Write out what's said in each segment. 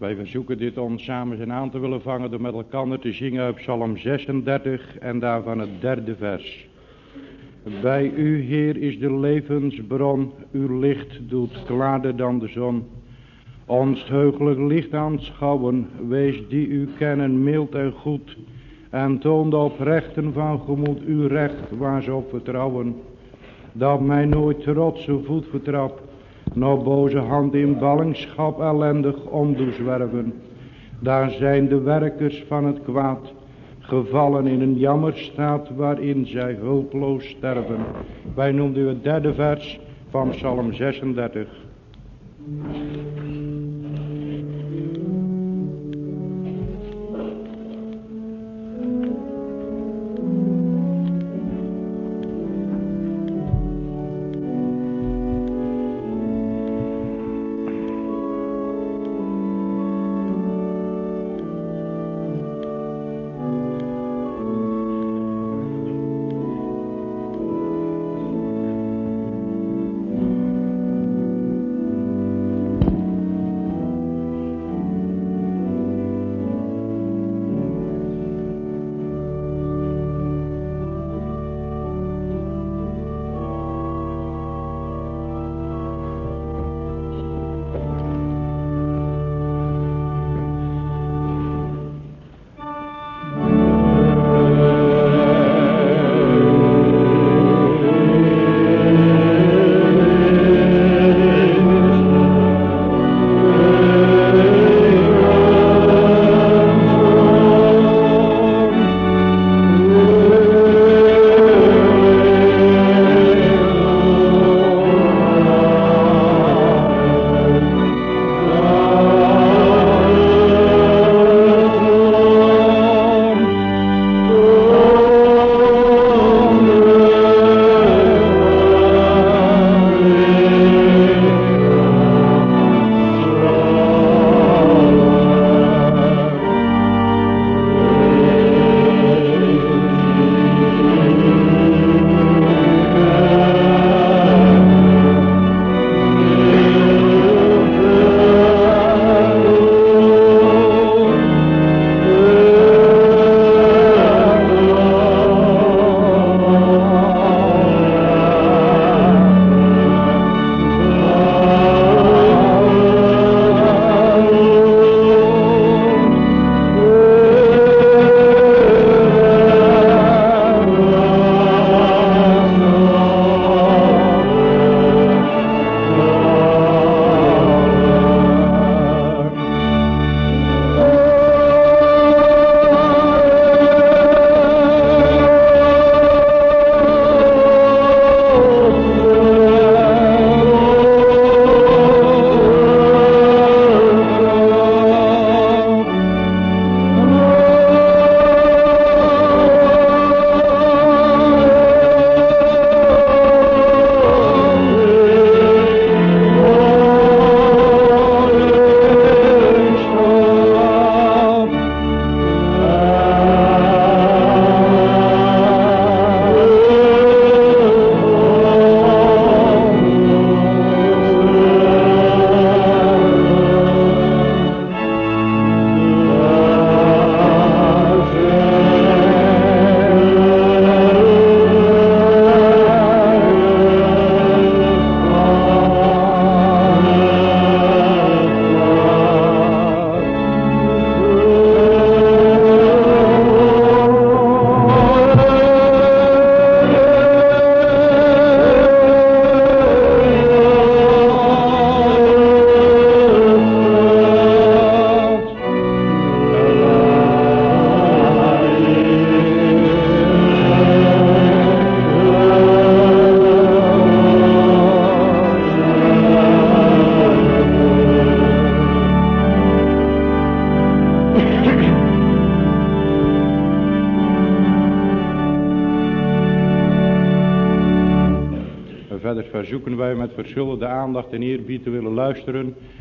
Wij verzoeken dit ons samen zijn aan te willen vangen door met elkaar te zingen op Psalm 36 en daarvan het derde vers. Bij u, Heer, is de levensbron, uw licht doet klaarder dan de zon. Ons heugelijk licht aanschouwen, wees die u kennen mild en goed, en toont op rechten van gemoed uw recht waar ze op vertrouwen. Dat mij nooit trotse voet vertrap, nog boze hand in ballingschap ellendig om zwerven. Daar zijn de werkers van het kwaad, gevallen in een jammerstaat waarin zij hulpeloos sterven. Wij noemen u het derde vers van Psalm 36.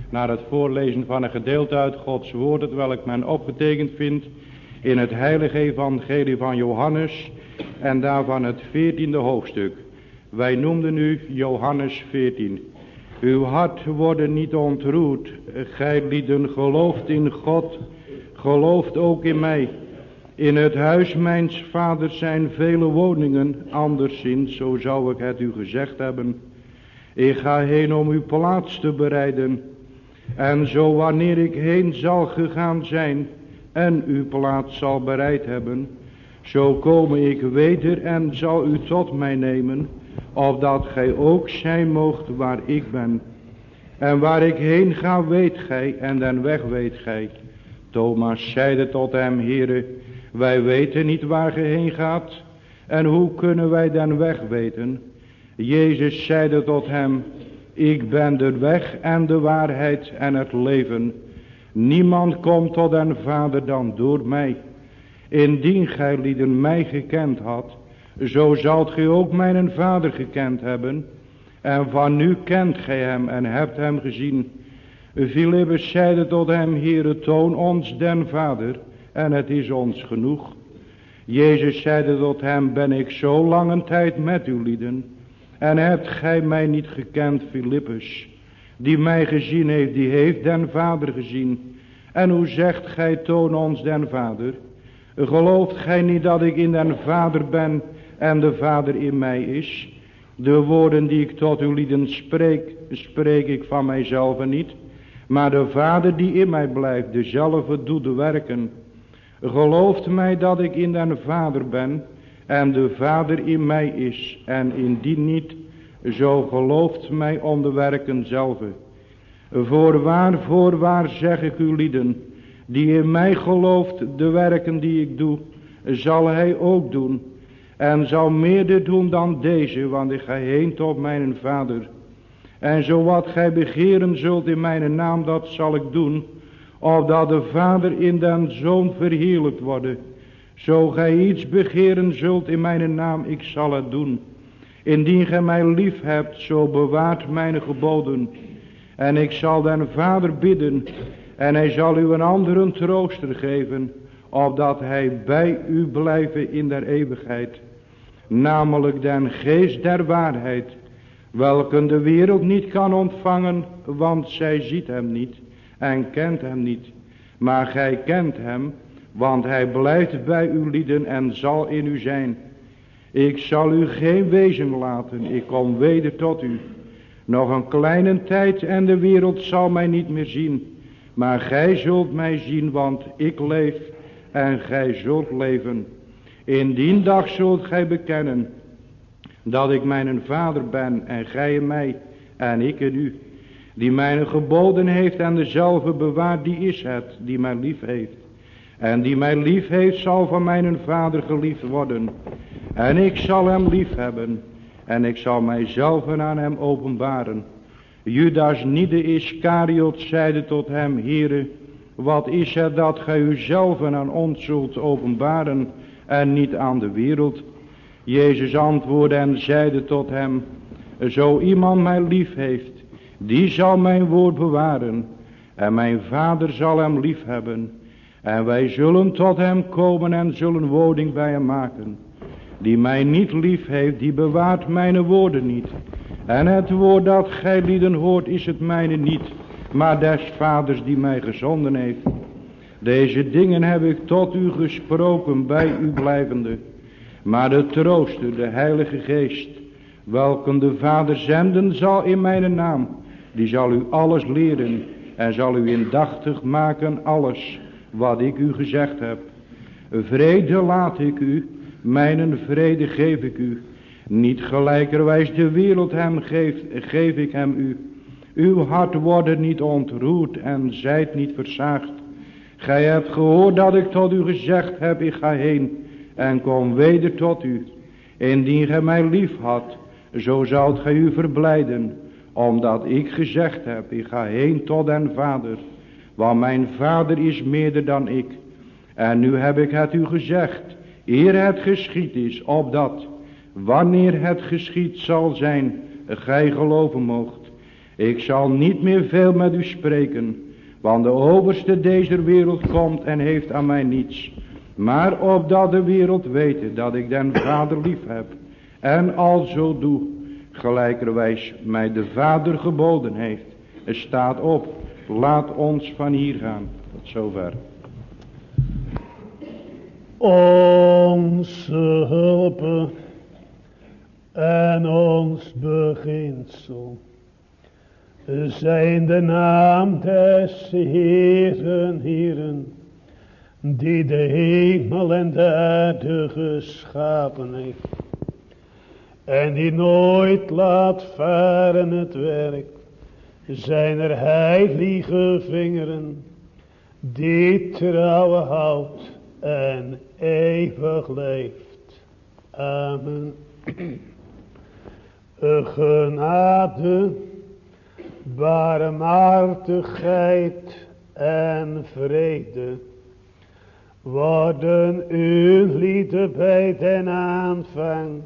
Naar het voorlezen van een gedeelte uit Gods woord, het welk men opgetekend vindt in het heilige evangelie van Johannes en daarvan het veertiende hoofdstuk. Wij noemden nu Johannes 14. Uw hart worden niet ontroerd. Gij lieden gelooft in God, gelooft ook in mij. In het huis mijns vaders zijn vele woningen, anderszins, zo zou ik het u gezegd hebben. Ik ga heen om uw plaats te bereiden. En zo wanneer ik heen zal gegaan zijn en uw plaats zal bereid hebben, zo kom ik weder en zal u tot mij nemen, opdat gij ook zijn moogt waar ik ben. En waar ik heen ga weet gij en den weg weet gij. Thomas zeide tot hem, Heere, wij weten niet waar ge heen gaat. En hoe kunnen wij den weg weten? Jezus zeide tot hem, ik ben de weg en de waarheid en het leven. Niemand komt tot den Vader dan door mij. Indien gij lieden mij gekend had, zo zult gij ook mijn Vader gekend hebben. En van nu kent gij hem en hebt hem gezien. Philippus zeide tot hem, Heere, toon ons den Vader, en het is ons genoeg. Jezus zeide tot hem, ben ik zo lange tijd met u lieden, en hebt gij mij niet gekend, Philippus, die mij gezien heeft, die heeft den Vader gezien. En hoe zegt gij, toon ons den Vader? Gelooft gij niet dat ik in den Vader ben en de Vader in mij is? De woorden die ik tot uw lieden spreek, spreek ik van mijzelf niet. Maar de Vader die in mij blijft, dezelfde doet de werken. Gelooft mij dat ik in den Vader ben en de Vader in mij is. En indien niet, zo gelooft mij om de werken zelf. Voorwaar, voorwaar zeg ik u lieden, die in mij gelooft de werken die ik doe, zal hij ook doen. En zal meer doen dan deze, want ik ga heen tot mijn vader. En zo wat gij begeren zult in mijn naam, dat zal ik doen. Opdat de vader in den zoon verheerlijkt worden. Zo gij iets begeren zult in mijn naam, ik zal het doen. Indien gij mij lief hebt, zo bewaart mijn geboden. En ik zal den vader bidden, en hij zal u een andere trooster geven, opdat hij bij u blijven in der eeuwigheid. Namelijk den geest der waarheid, welke de wereld niet kan ontvangen, want zij ziet hem niet en kent hem niet. Maar gij kent hem, want hij blijft bij uw lieden en zal in u zijn. Ik zal u geen wezen laten, ik kom weder tot u. Nog een kleine tijd en de wereld zal mij niet meer zien. Maar gij zult mij zien, want ik leef en gij zult leven. In die dag zult gij bekennen dat ik mijn vader ben en gij in mij en ik in u. Die mijn geboden heeft en dezelfde bewaart, die is het die mij lief heeft. En die mij lief heeft zal van mijn vader geliefd worden. En ik zal hem lief hebben. En ik zal mijzelf aan hem openbaren. Judas niet de Iscariot zeide tot hem, Heere, wat is het dat gij uzelf aan ons zult openbaren en niet aan de wereld? Jezus antwoordde en zeide tot hem, zo iemand mij lief heeft, die zal mijn woord bewaren en mijn vader zal hem lief hebben. En wij zullen tot hem komen en zullen woning bij hem maken. Die mij niet lief heeft, die bewaart mijn woorden niet. En het woord dat gij lieden hoort is het mijne niet, maar des vaders die mij gezonden heeft. Deze dingen heb ik tot u gesproken bij u blijvende. Maar de trooster, de heilige geest, welke de vader zenden zal in mijn naam, die zal u alles leren en zal u indachtig maken alles wat ik u gezegd heb. Vrede laat ik u, mijn vrede geef ik u. Niet gelijkerwijs de wereld hem geeft, geef ik hem u. Uw hart wordt niet ontroerd en zijt niet verzaagd. Gij hebt gehoord dat ik tot u gezegd heb, ik ga heen en kom weder tot u. Indien gij mij lief had, zo zoudt gij u verblijden, omdat ik gezegd heb, ik ga heen tot den Vader. Want mijn Vader is meerder dan ik. En nu heb ik het u gezegd, eer het geschied is, opdat wanneer het geschied zal zijn, gij geloven moogt. Ik zal niet meer veel met u spreken, want de overste deze wereld komt en heeft aan mij niets. Maar opdat de wereld weten dat ik den Vader lief heb en al zo doe, gelijkerwijs mij de Vader geboden heeft. Staat op, laat ons van hier gaan. Tot zover. Onze hulp en ons beginsel zijn de naam des Heeren, Heeren, die de hemel en de aarde geschapen heeft, en die nooit laat varen het werk, zijn er heilige vingeren, die trouwen houdt en eeuwig leeft. Amen. Genade barmhartigheid en vrede worden u lieden bij den aanvang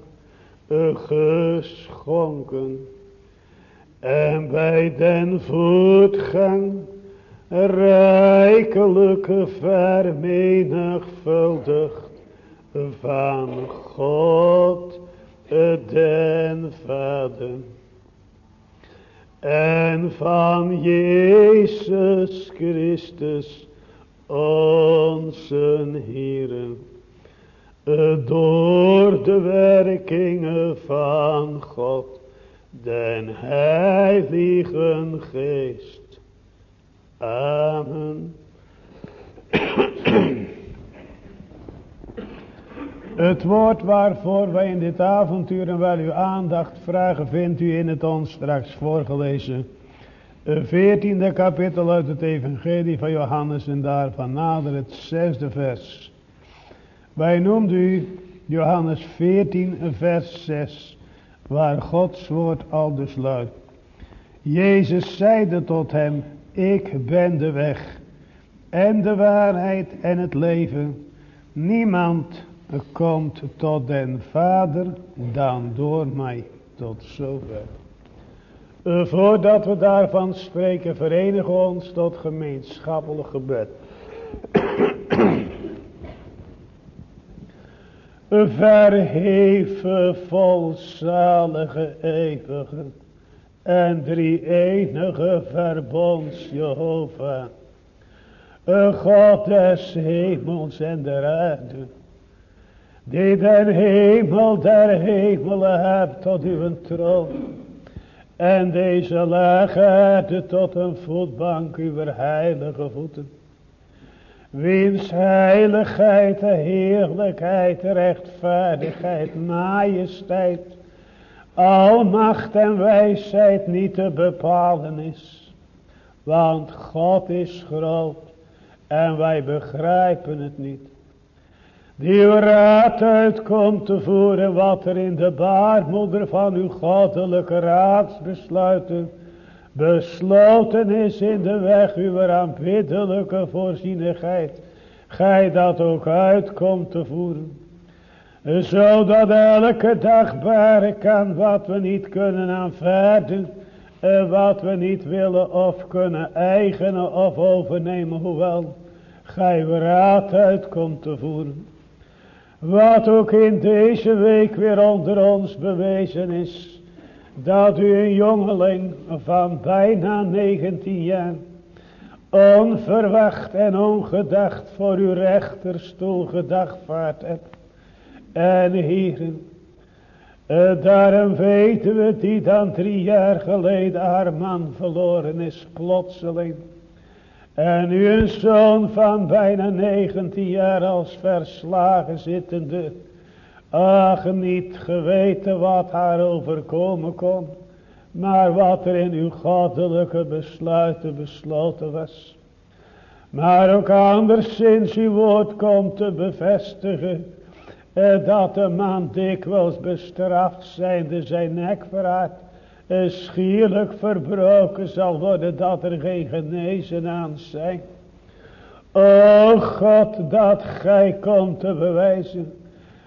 geschonken en bij den voetgang rijkelijk vermenigvuldigd van God den Vader. En van Jezus Christus, onze Heer, door de werkingen van God, den Heiligen Geest. Amen. Het woord waarvoor wij in dit avontuur en wel uw aandacht vragen, vindt u in het ons straks voorgelezen. Veertiende kapitel uit het evangelie van Johannes en daarvan nader het zesde vers. Wij noemden u Johannes 14 vers 6, waar Gods woord al dus luidt. Jezus zeide tot hem, ik ben de weg en de waarheid en het leven. Niemand komt tot den Vader dan door mij tot zover. Uh, voordat we daarvan spreken, verenigen we ons tot gemeenschappelijk gebed. Verheven, volzalige, eeuwige en drie enige verbonds Jehovah. God des hemels en der aarde die den hemel der hemelen hebt tot uw troon. En deze lage tot een voetbank uw heilige voeten. Wiens heiligheid, heerlijkheid, rechtvaardigheid, majesteit, almacht en wijsheid niet te bepalen is. Want God is groot en wij begrijpen het niet die raad uitkomt te voeren wat er in de baarmoeder van uw goddelijke raadsbesluiten besloten is in de weg uw aanbiddelijke voorzienigheid, gij dat ook uitkomt te voeren. Zodat elke dag baren kan wat we niet kunnen aanvaarden, en wat we niet willen of kunnen eigenen of overnemen, hoewel gij raad uitkomt te voeren. Wat ook in deze week weer onder ons bewezen is. Dat u een jongeling van bijna 19 jaar. Onverwacht en ongedacht voor uw rechterstoel gedagvaard hebt. En heren. Eh, daarom weten we die dan drie jaar geleden haar man verloren is plotseling. En u een zoon van bijna 19 jaar als verslagen zittende. Ach, niet geweten wat haar overkomen kon. Maar wat er in uw goddelijke besluiten besloten was. Maar ook anderszins uw woord komt te bevestigen. Eh, dat de man dikwijls bestraft zijnde zijn nek verhaat schierlijk verbroken zal worden dat er geen genezen aan zijn. O God, dat gij komt te bewijzen,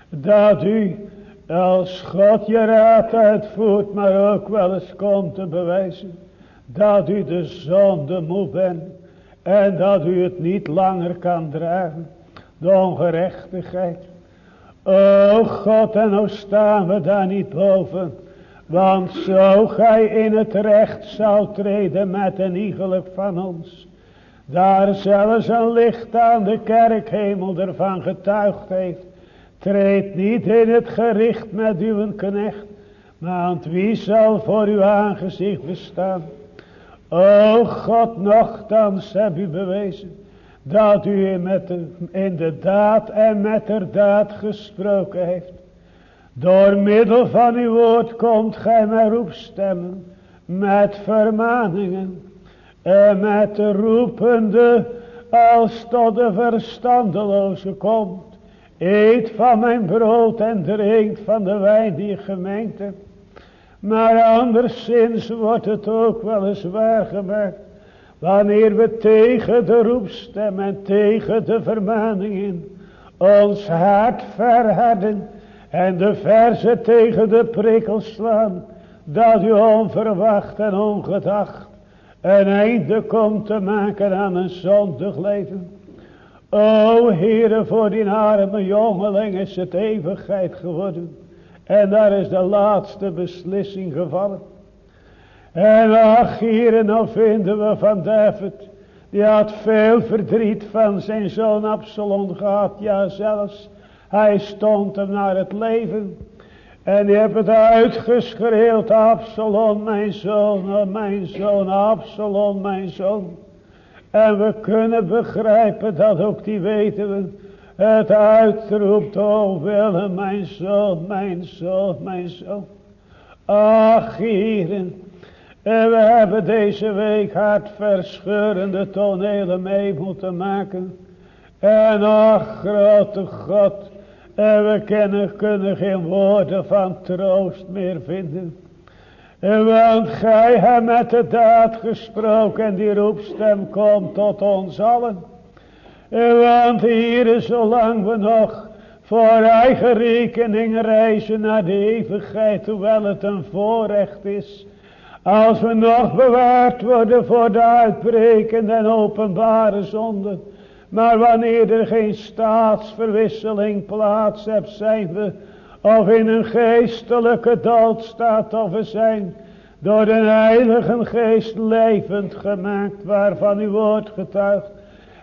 dat u als God je raad uitvoert, maar ook wel eens komt te bewijzen, dat u de zonde moe bent en dat u het niet langer kan dragen, de ongerechtigheid. O God, en hoe staan we daar niet boven, Want zo gij in het recht zou treden met een iegelijk van ons. Daar zelfs een licht aan de kerkhemel ervan getuigd heeft. Treed niet in het gericht met uw knecht. Want wie zal voor uw aangezicht bestaan? O God, nogthans heb u bewezen. Dat u met de, in de daad en met de daad gesproken heeft. Door middel van uw woord komt gij mij roepstemmen. Met vermaningen. En met de roepende als tot de verstandeloze komt. Eet van mijn brood en drink van de wijn die gemengd heb. Maar anderszins wordt het ook wel eens waar gemaakt. Wanneer we tegen de roepstem en tegen de vermaningen ons hart verharden en de verzen tegen de prikkels slaan, dat u onverwacht en ongedacht een einde komt te maken aan een zondig leven. O Heere, voor die arme jongeling is het eeuwigheid geworden. En daar is de laatste beslissing gevallen. En ach, hier nou vinden we van David. Die had veel verdriet van zijn zoon Absalom gehad. Ja, zelfs hij stond hem naar het leven. En die heeft het uitgeschreeuwd. Absalom, mijn zoon, mijn zoon, Absalom, mijn zoon. En we kunnen begrijpen dat ook die weten we het uitroept, o Willem, mijn zoon, mijn zoon, mijn zoon. Ach, heren, en we hebben deze week hartverscheurende tonelen mee moeten maken. En ach, grote God, en we kunnen, kunnen geen woorden van troost meer vinden. Want gij hebt met de daad gesproken en die roepstem komt tot ons allen. Want hier zolang we nog voor eigen rekening reizen naar de eeuwigheid, hoewel het een voorrecht is. Als we nog bewaard worden voor de uitbrekende en openbare zonden. Maar wanneer er geen staatsverwisseling plaats hebt, zijn we of in een geestelijke dood staat, of we zijn door de heilige geest levend gemaakt, waarvan u woord getuigt.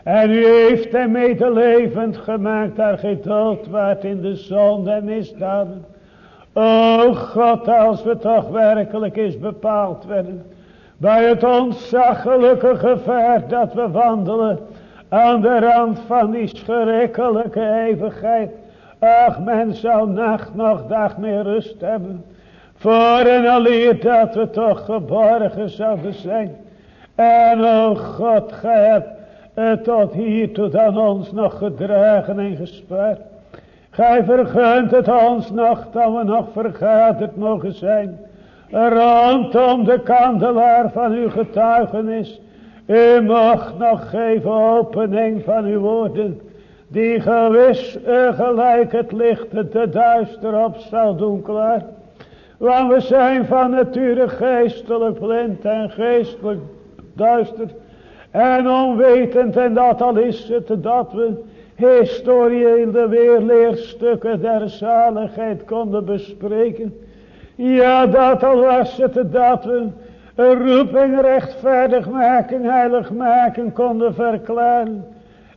En u heeft hem medelevend gemaakt, daar geen dood waard in de zonde en misdaden. O God, als we toch werkelijk eens bepaald werden. Bij het ontzaglijke gevaar dat we wandelen. Aan de rand van die schrikkelijke eeuwigheid. Ach, men zou nacht nog dag meer rust hebben. Voor en alleen dat we toch geborgen zouden zijn. En o God, gij hebt het tot hier tot aan ons nog gedragen en gespaard. Gij vergunt het ons nog dat we nog vergaderd mogen zijn. Rondom de kandelaar van uw getuigenis. U mag nog geven opening van uw woorden. Die gewis gelijk het licht de duister op zal doen klaar. Want we zijn van nature geestelijk blind en geestelijk duister. En onwetend en dat al is het dat we historiële weerleerstukken der zaligheid konden bespreken. Ja, dat al was het dat we een roeping rechtvaardig maken, heilig maken konden verklaren.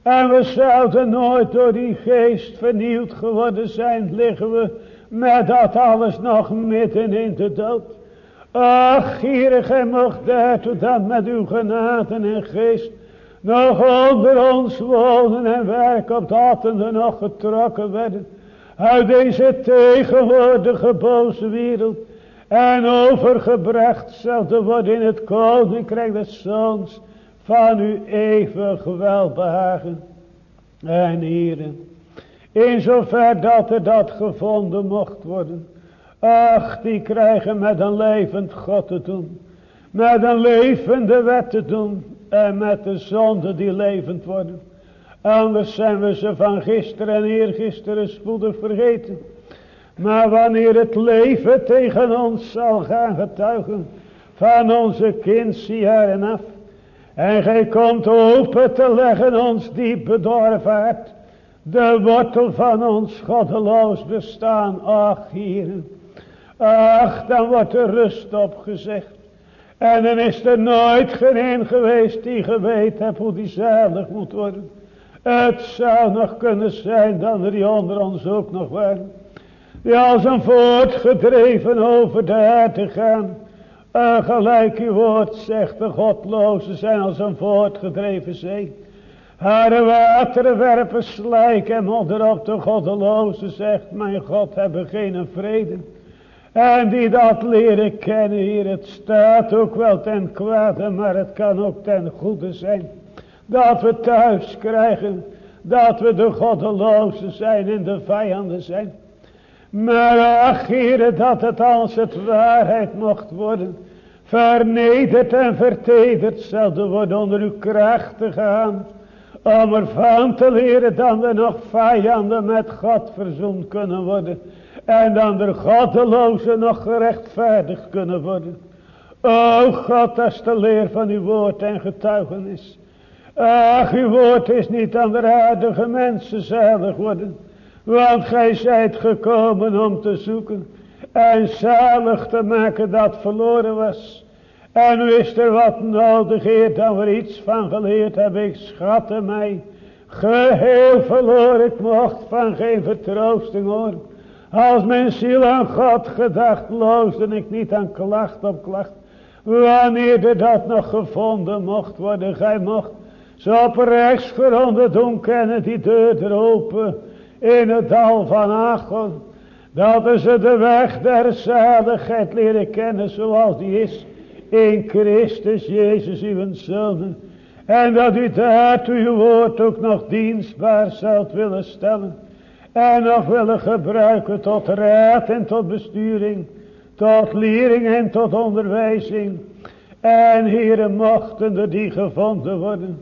En we zouden nooit door die geest vernieuwd geworden zijn, liggen we met dat alles nog midden in de dood. Ach, Heere, gij mocht daartoe dan met uw genade en geest. Nog onder ons wonen en werken opdat er nog getrokken werden. Uit deze tegenwoordige boze wereld en overgebracht zouden worden in het koninkrijk des zoons van uw eeuwig welbehagen en hieren. In zover dat er dat gevonden mocht worden. Ach, die krijgen met een levend God te doen. Met een levende wet te doen. En met de zonde die levend worden. Anders zijn we ze van gisteren en eergisteren spoedig vergeten. Maar wanneer het leven tegen ons zal gaan getuigen. Van onze kindjaren af. En gij komt open te leggen ons diep bedorven hart. De wortel van ons goddeloos bestaan. Ach hier. Ach, dan wordt er rust opgezegd. En dan is er nooit geen geweest die geweten heeft hoe die zalig moet worden. Het zou nog kunnen zijn dat er die onder ons ook nog waren. Die als een voortgedreven over de herten gaan. En gelijk uw woord zegt, de godlozen zijn als een voortgedreven zee. Haar wateren werpen slijk en op de goddeloze zegt, mijn God hebben geen vrede. En die dat leren kennen hier, het staat ook wel ten kwade, maar het kan ook ten goede zijn. Dat we thuis krijgen, dat we de goddelozen zijn en de vijanden zijn. Maar ach, heren, dat het als het waarheid mocht worden, vernederd en vertederd zouden worden onder uw kracht te gaan. Om ervan te leren dat we nog vijanden met God verzoend kunnen worden. En dan de goddelozen nog gerechtvaardigd kunnen worden. O God, dat is de leer van uw woord en getuigenis. Ach, uw woord is niet aan de aardige mensen zalig worden. Want gij zijt gekomen om te zoeken en zalig te maken dat verloren was. En is er wat nodig, Heer, dan we iets van geleerd heb. Ik schatte mij geheel verloren. Ik mocht van geen vertroosting horen. Als mijn ziel aan God gedacht, loosde ik niet aan klacht op klacht. Wanneer er dat nog gevonden mocht worden, gij mocht zo op rechtsgronden doen kennen die deur er open in het dal van Achon. Dat ze de weg der zaligheid leren kennen zoals die is in Christus Jezus uw Zoon. En dat u daar uw woord ook nog dienstbaar zult willen stellen. En nog willen gebruiken tot raad en tot besturing. Tot lering en tot onderwijzing. En heren mochten die gevonden worden.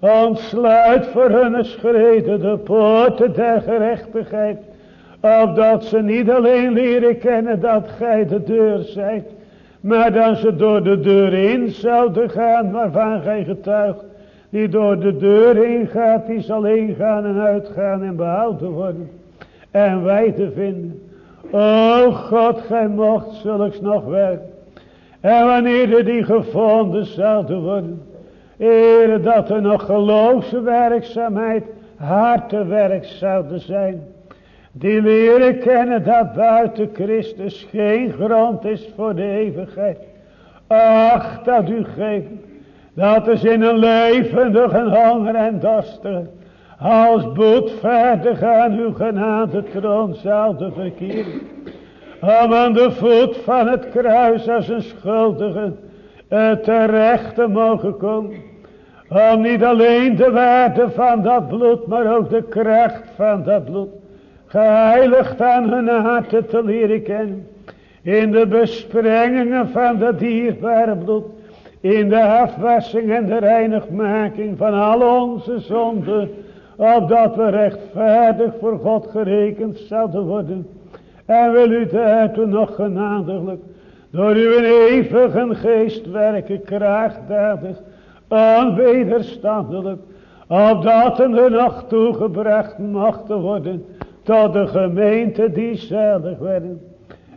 Ontsluit voor hun schreden de poorten der gerechtigheid. Opdat ze niet alleen leren kennen dat gij de deur zijt. Maar dat ze door de deur in zouden gaan waarvan gij getuigt. Die door de deur heen gaat, die zal ingaan en uitgaan en behouden worden. En wij te vinden. O God, gij mocht zulks nog werken. En wanneer er die gevonden zouden worden. Ere dat er nog geloofswerkzaamheid, hartewerk zouden zijn. Die leren kennen dat buiten Christus geen grond is voor de eeuwigheid. Ach, dat u geeft. Dat is in een levendige honger en dorstig. Als boetvaardig aan uw genade troon zouden verkeren. Om aan de voet van het kruis als een schuldige terecht te mogen komen. Om niet alleen de waarde van dat bloed, maar ook de kracht van dat bloed geheiligd aan hun harten te leren kennen. In de besprengingen van dat dierbare bloed. In de afwassing en de reinigmaking van al onze zonden. Opdat we rechtvaardig voor God gerekend zouden worden. En wil u daartoe nog genadiglijk. Door uw eeuwige geest werken krachtdadig. Onwederstandelijk. Opdat er nog toegebracht mochten worden tot de gemeente die zalig werden.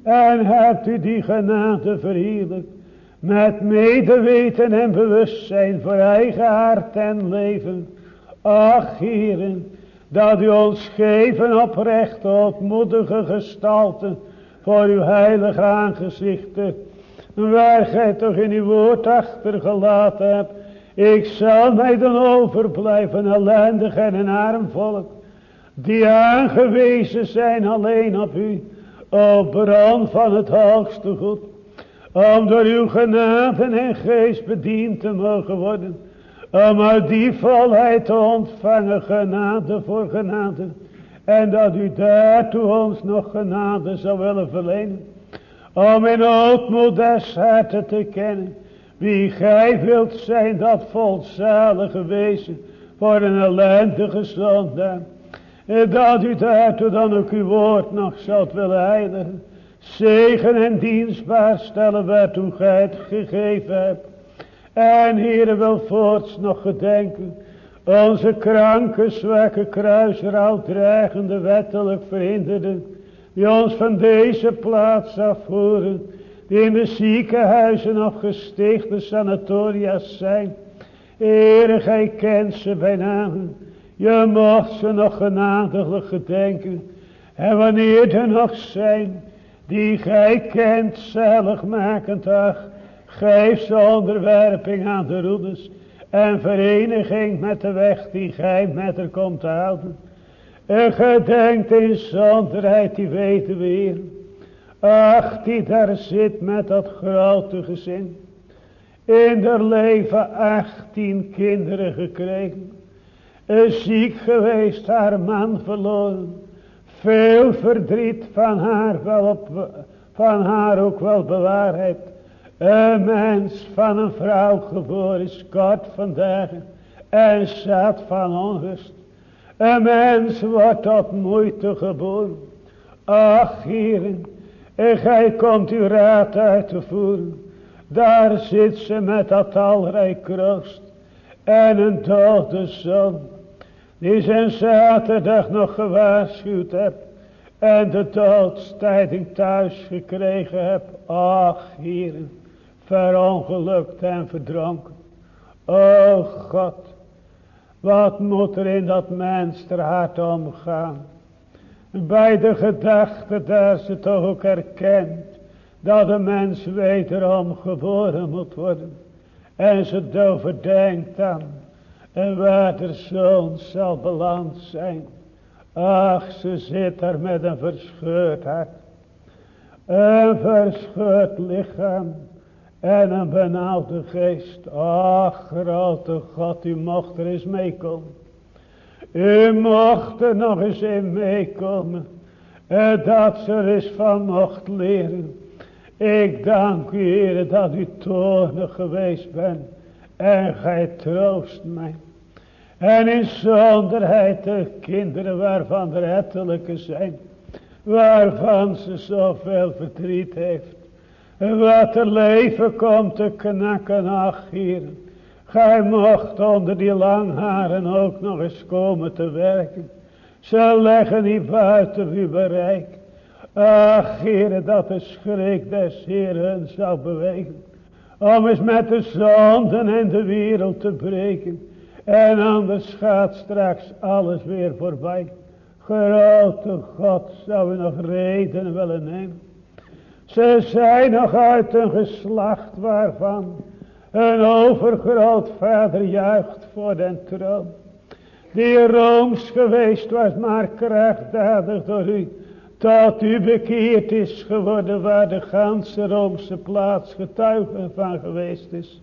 En hebt u die genade verheerlijk met medeweten en bewustzijn voor eigen hart en leven. Ach, heren, dat u ons geven oprecht ootmoedige gestalten voor uw heilige aangezichten, waar gij toch in uw woord achtergelaten hebt. Ik zal mij dan overblijven ellendig en een arm volk die aangewezen zijn alleen op u, o bron van het hoogste goed, om door uw genade en geest bediend te mogen worden, om uit die volheid te ontvangen, genade voor genade, en dat u daartoe ons nog genade zou willen verlenen, om in ootmoed des harten te kennen, wie gij wilt zijn, dat volzalige wezen, voor een ellendige zondaar, dat u daartoe dan ook uw woord nog zult willen heiligen. Zegen en dienstbaar stellen waartoe gij het gegeven hebt. En Heere wil voorts nog gedenken. Onze kranke, zwakke kruiser, al dreigende, wettelijk verhinderde. die ons van deze plaats afvoeren, die in de ziekenhuizen of gestichte sanatoria's zijn. Heere, gij kent ze bij namen. Je mocht ze nog genadiglijk gedenken. En wanneer er nog zijn, die gij kent, zaligmakend ach, geef ze onderwerping aan de roeders en vereniging met de weg die gij met er komt houden. En gedenkt in zonderheid die weten weer. Ach, die daar zit met dat grote gezin. In der leven achttien kinderen gekregen. Ziek geweest, haar man verloren. Veel verdriet van haar, wel op, van haar ook wel bewaarheid. Een mens van een vrouw geboren is kort vandaag en zat van onrust. Een mens wordt tot moeite geboren. Ach, heren, en gij komt uw raad uit te voeren. Daar zit ze met dat talrijk kroost. En een dode zon. Die zijn zaterdag nog gewaarschuwd heb. En de doodstijding thuis gekregen heb. Ach, heren, verongelukt en verdronken. O God, wat moet er in dat mens ter hart omgaan. Bij de gedachte dat ze toch ook erkent. Dat de mens wederom geboren moet worden. En ze overdenkt aan. En zoon zal beland zijn. Ach, ze zit er met een verscheurd hart. Een verscheurd lichaam. En een benauwde geest. Ach, grote God, u mocht er eens meekomen. U mocht er nog eens in meekomen. En dat ze er eens van mocht leren. Ik dank u, Heer, dat u toornig geweest bent. En gij troost mij. En in zonderheid de kinderen waarvan er ettelijke zijn. Waarvan ze zoveel verdriet heeft. Wat er leven komt te knakken, ach hier. Gij mocht onder die langharen ook nog eens komen te werken. Ze leggen niet buiten uw bereik. Ach, Heere, dat de schrik des Heeren zou bewegen. Om eens met de zonden en de wereld te breken. En anders gaat straks alles weer voorbij. Grote God, zou u nog reden willen nemen. Ze zijn nog uit een geslacht waarvan een overgrootvader juicht voor den troon. Die rooms geweest was, maar krachtdadig door u. Tot u bekeerd is geworden waar de ganse Roomse plaats getuige van geweest is.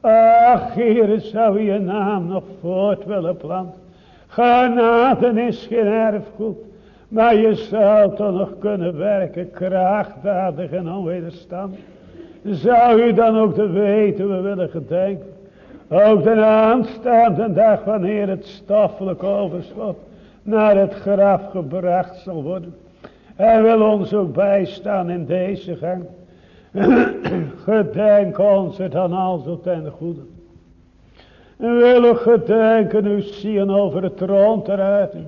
Ach, Heer, zou je naam nog voort willen planten. Genade is geen erfgoed. Maar je zou toch nog kunnen werken, krachtdadig en onwederstand. Zou u dan ook de weten willen gedenken. Ook de aanstaande dag wanneer het stoffelijk overschot naar het graf gebracht zal worden. Hij wil ons ook bijstaan in deze gang. Gedenk ons het dan also ten goede. En willen gedenken u zien over het troon te ruiten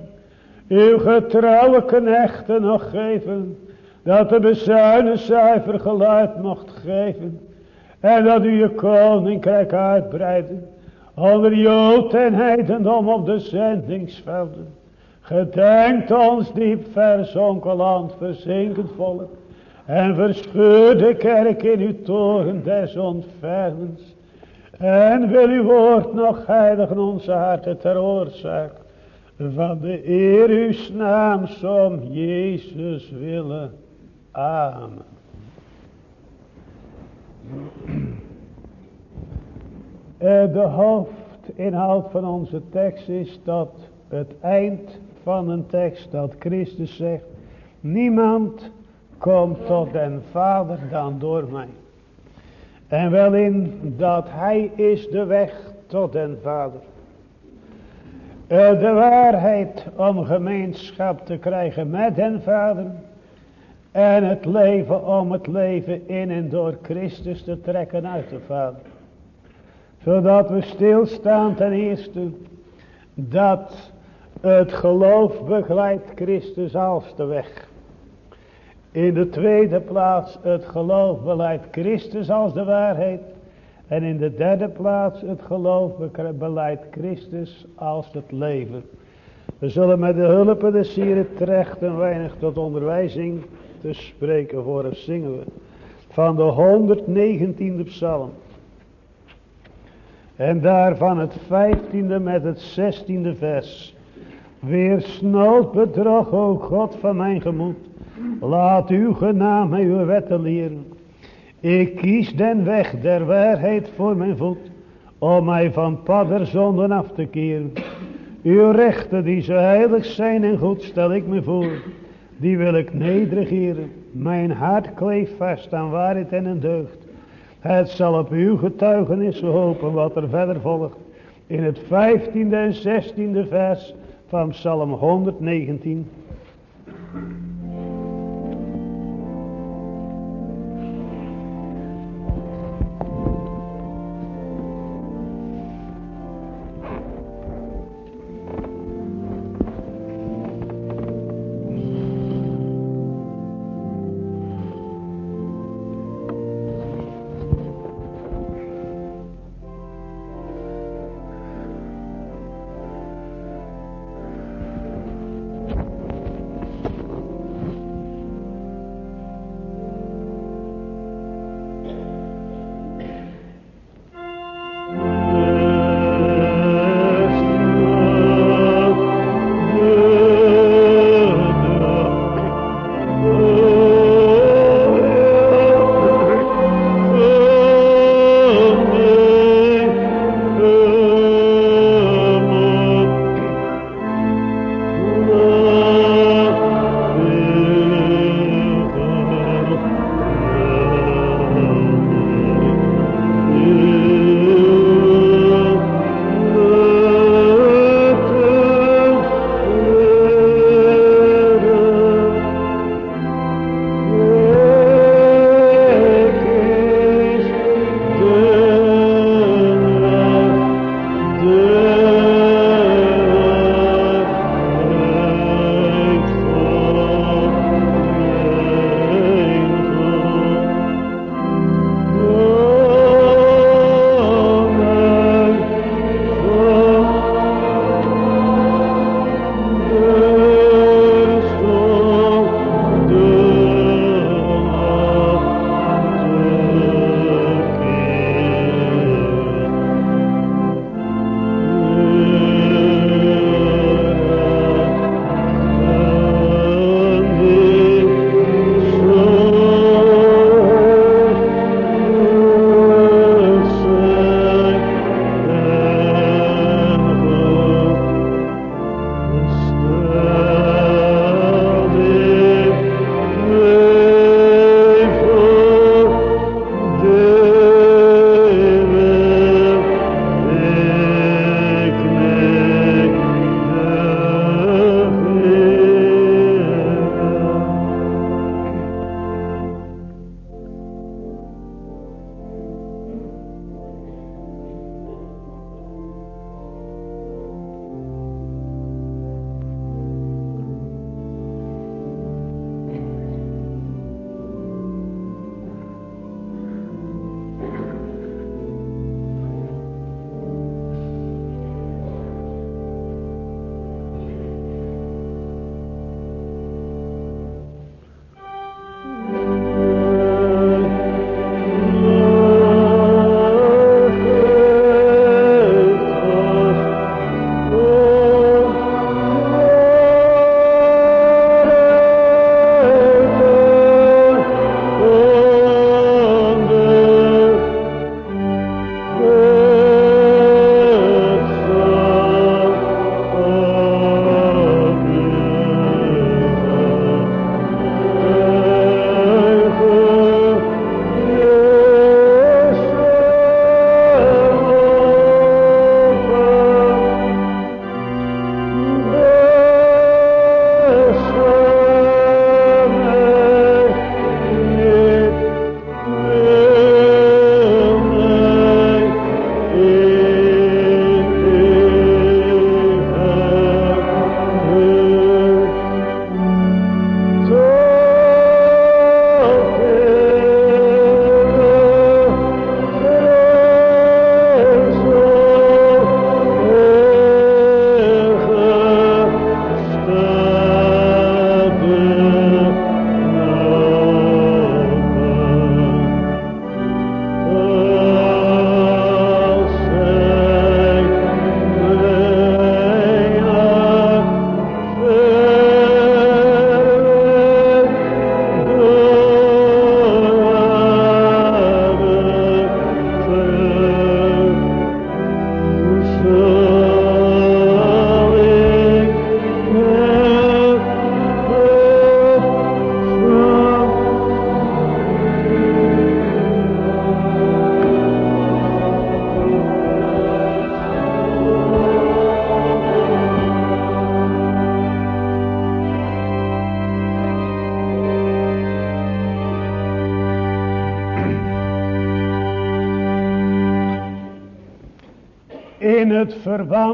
uw getrouwe knechten nog geven, dat de bezuinen cijfer geluid mocht geven, en dat u je koninkrijk uitbreiden, onder Jood en heidendom op de zendingsvelden. Gedenkt ons diep verzonken land, verzinkend volk, en verscheur de kerk in uw toren des ontfermens. En wil uw woord nog heiligen onze harten ter oorzaak van de eer uw naam om Jezus willen. Amen. Eh, de hoofdinhoud van onze tekst is dat het eind van een tekst dat Christus zegt. Niemand komt tot den Vader dan door mij. En wel in dat hij is de weg tot den Vader. Eh, de waarheid om gemeenschap te krijgen met den Vader. En het leven om het leven in en door Christus te trekken uit de Vader. Zodat we stilstaan ten eerste dat het geloof begeleidt Christus als de weg. In de tweede plaats het geloof beleidt Christus als de waarheid. En in de derde plaats het geloof beleidt Christus als het leven. We zullen met de hulp de sieren terecht een weinig tot onderwijzing te spreken voor het zingen we. Van de 119e psalm. En daarvan het 15e met het 16e vers. Weer snood bedrog, o God van mijn gemoed. Laat uw genaam mij uw wetten leren. Ik kies den weg der waarheid voor mijn voet. Om mij van padderzonden af te keren. Uw rechten die zo heilig zijn en goed stel ik me voor. Die wil ik nederigeren. Mijn hart kleeft vast aan waarheid en een deugd. Het zal op uw getuigenis hopen wat er verder volgt. In het 15e en 16e vers van Psalm 119.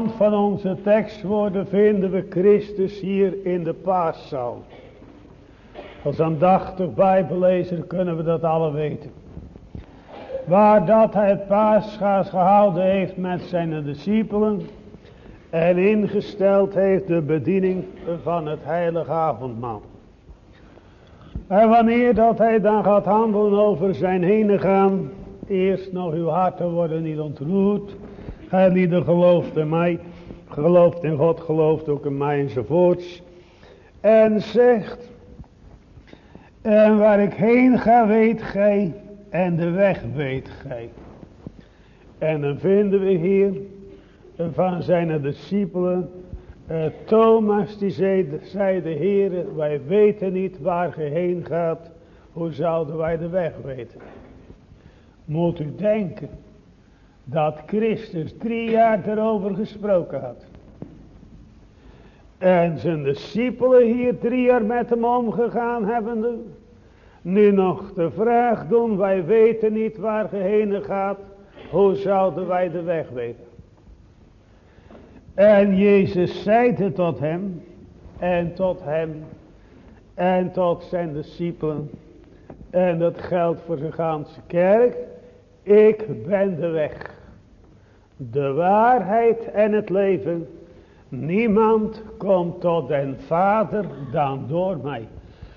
Van onze tekstwoorden vinden we Christus hier in de paaszaal. Als aandachtig bijbelezer kunnen we dat alle weten. Waar dat hij het paasgaas gehouden heeft met zijn discipelen. En ingesteld heeft de bediening van het heilige avondmaal. En wanneer dat hij dan gaat handelen over zijn heen gaan. Eerst nog uw harten worden niet ontroerd. Hij die gelooft in mij. Gelooft in God, gelooft ook in mij enzovoorts. En zegt. En waar ik heen ga weet gij. En de weg weet gij. En dan vinden we hier van zijn discipelen. Uh, Thomas die zei, zei de Heer, wij weten niet waar ge heen gaat. Hoe zouden wij de weg weten? Moet u denken dat Christus drie jaar erover gesproken had. En zijn discipelen hier drie jaar met hem omgegaan hebbende. Nu nog de vraag doen, wij weten niet waar ge heen gaat. Hoe zouden wij de weg weten? En Jezus zeide tot hem, en tot hem, en tot zijn discipelen, en dat geldt voor zijn ganse kerk, ik ben de weg, de waarheid en het leven. Niemand komt tot den Vader dan door mij.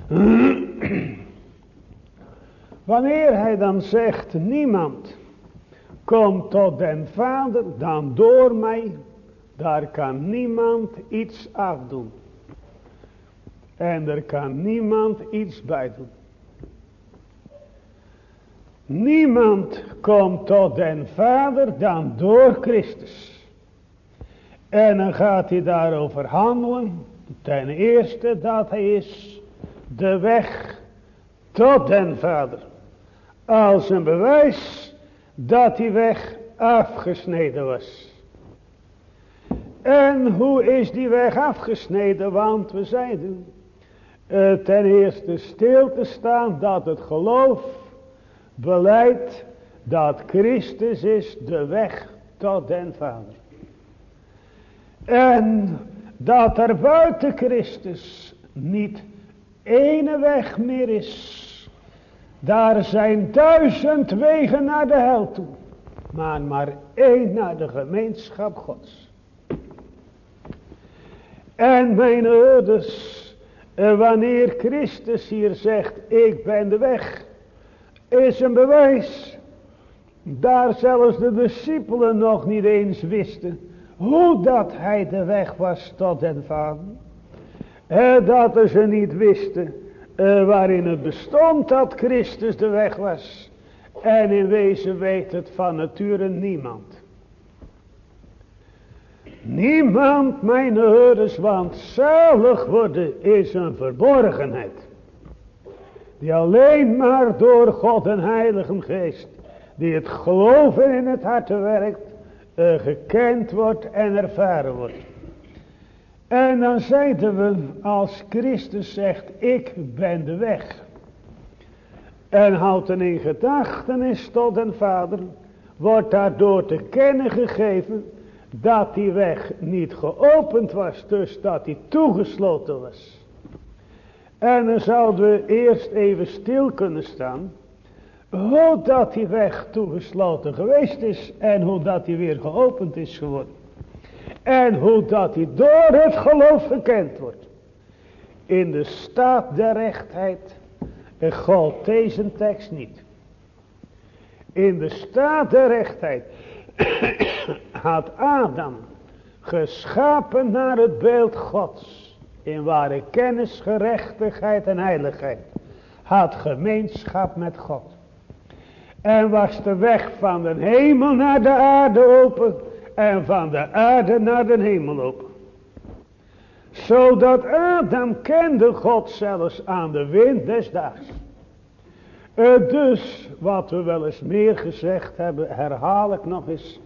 Wanneer hij dan zegt, niemand komt tot den Vader dan door mij, daar kan niemand iets afdoen. En er kan niemand iets bij doen. Niemand komt tot den Vader dan door Christus. En dan gaat hij daarover handelen. Ten eerste dat hij is de weg tot den Vader. Als een bewijs dat die weg afgesneden was. En hoe is die weg afgesneden? Want we zeiden uh, ten eerste stil te staan dat het geloof beleidt dat Christus is de weg tot den Vader. En dat er buiten Christus niet ene weg meer is. Daar zijn duizend wegen naar de hel toe. Maar maar één naar de gemeenschap gods. En mijn ouders, eh, wanneer Christus hier zegt, ik ben de weg, is een bewijs. Daar zelfs de discipelen nog niet eens wisten, hoe dat hij de weg was tot den Vader. Dat ze niet wisten, uh, waarin het bestond dat Christus de weg was. En in wezen weet het van nature niemand. Niemand, mijn horens, want zalig worden is een verborgenheid. Die alleen maar door God en Heilige Geest, die het geloven in het hart werkt, uh, gekend wordt en ervaren wordt. En dan zeiden we, als Christus zegt, ik ben de weg. En houdt een in gedachtenis tot den Vader, wordt daardoor te kennen gegeven dat die weg niet geopend was, dus dat die toegesloten was. En dan zouden we eerst even stil kunnen staan, hoe dat die weg toegesloten geweest is en hoe dat die weer geopend is geworden. En hoe dat die door het geloof gekend wordt. In de staat der rechtheid gold deze tekst niet. In de staat der rechtheid had Adam geschapen naar het beeld Gods. In ware kennis, gerechtigheid en heiligheid. Had gemeenschap met God. En was de weg van de hemel naar de aarde open. En van de aarde naar de hemel open. Zodat Adam kende God zelfs aan de wind des daags. Dus wat we wel eens meer gezegd hebben, herhaal ik nog eens.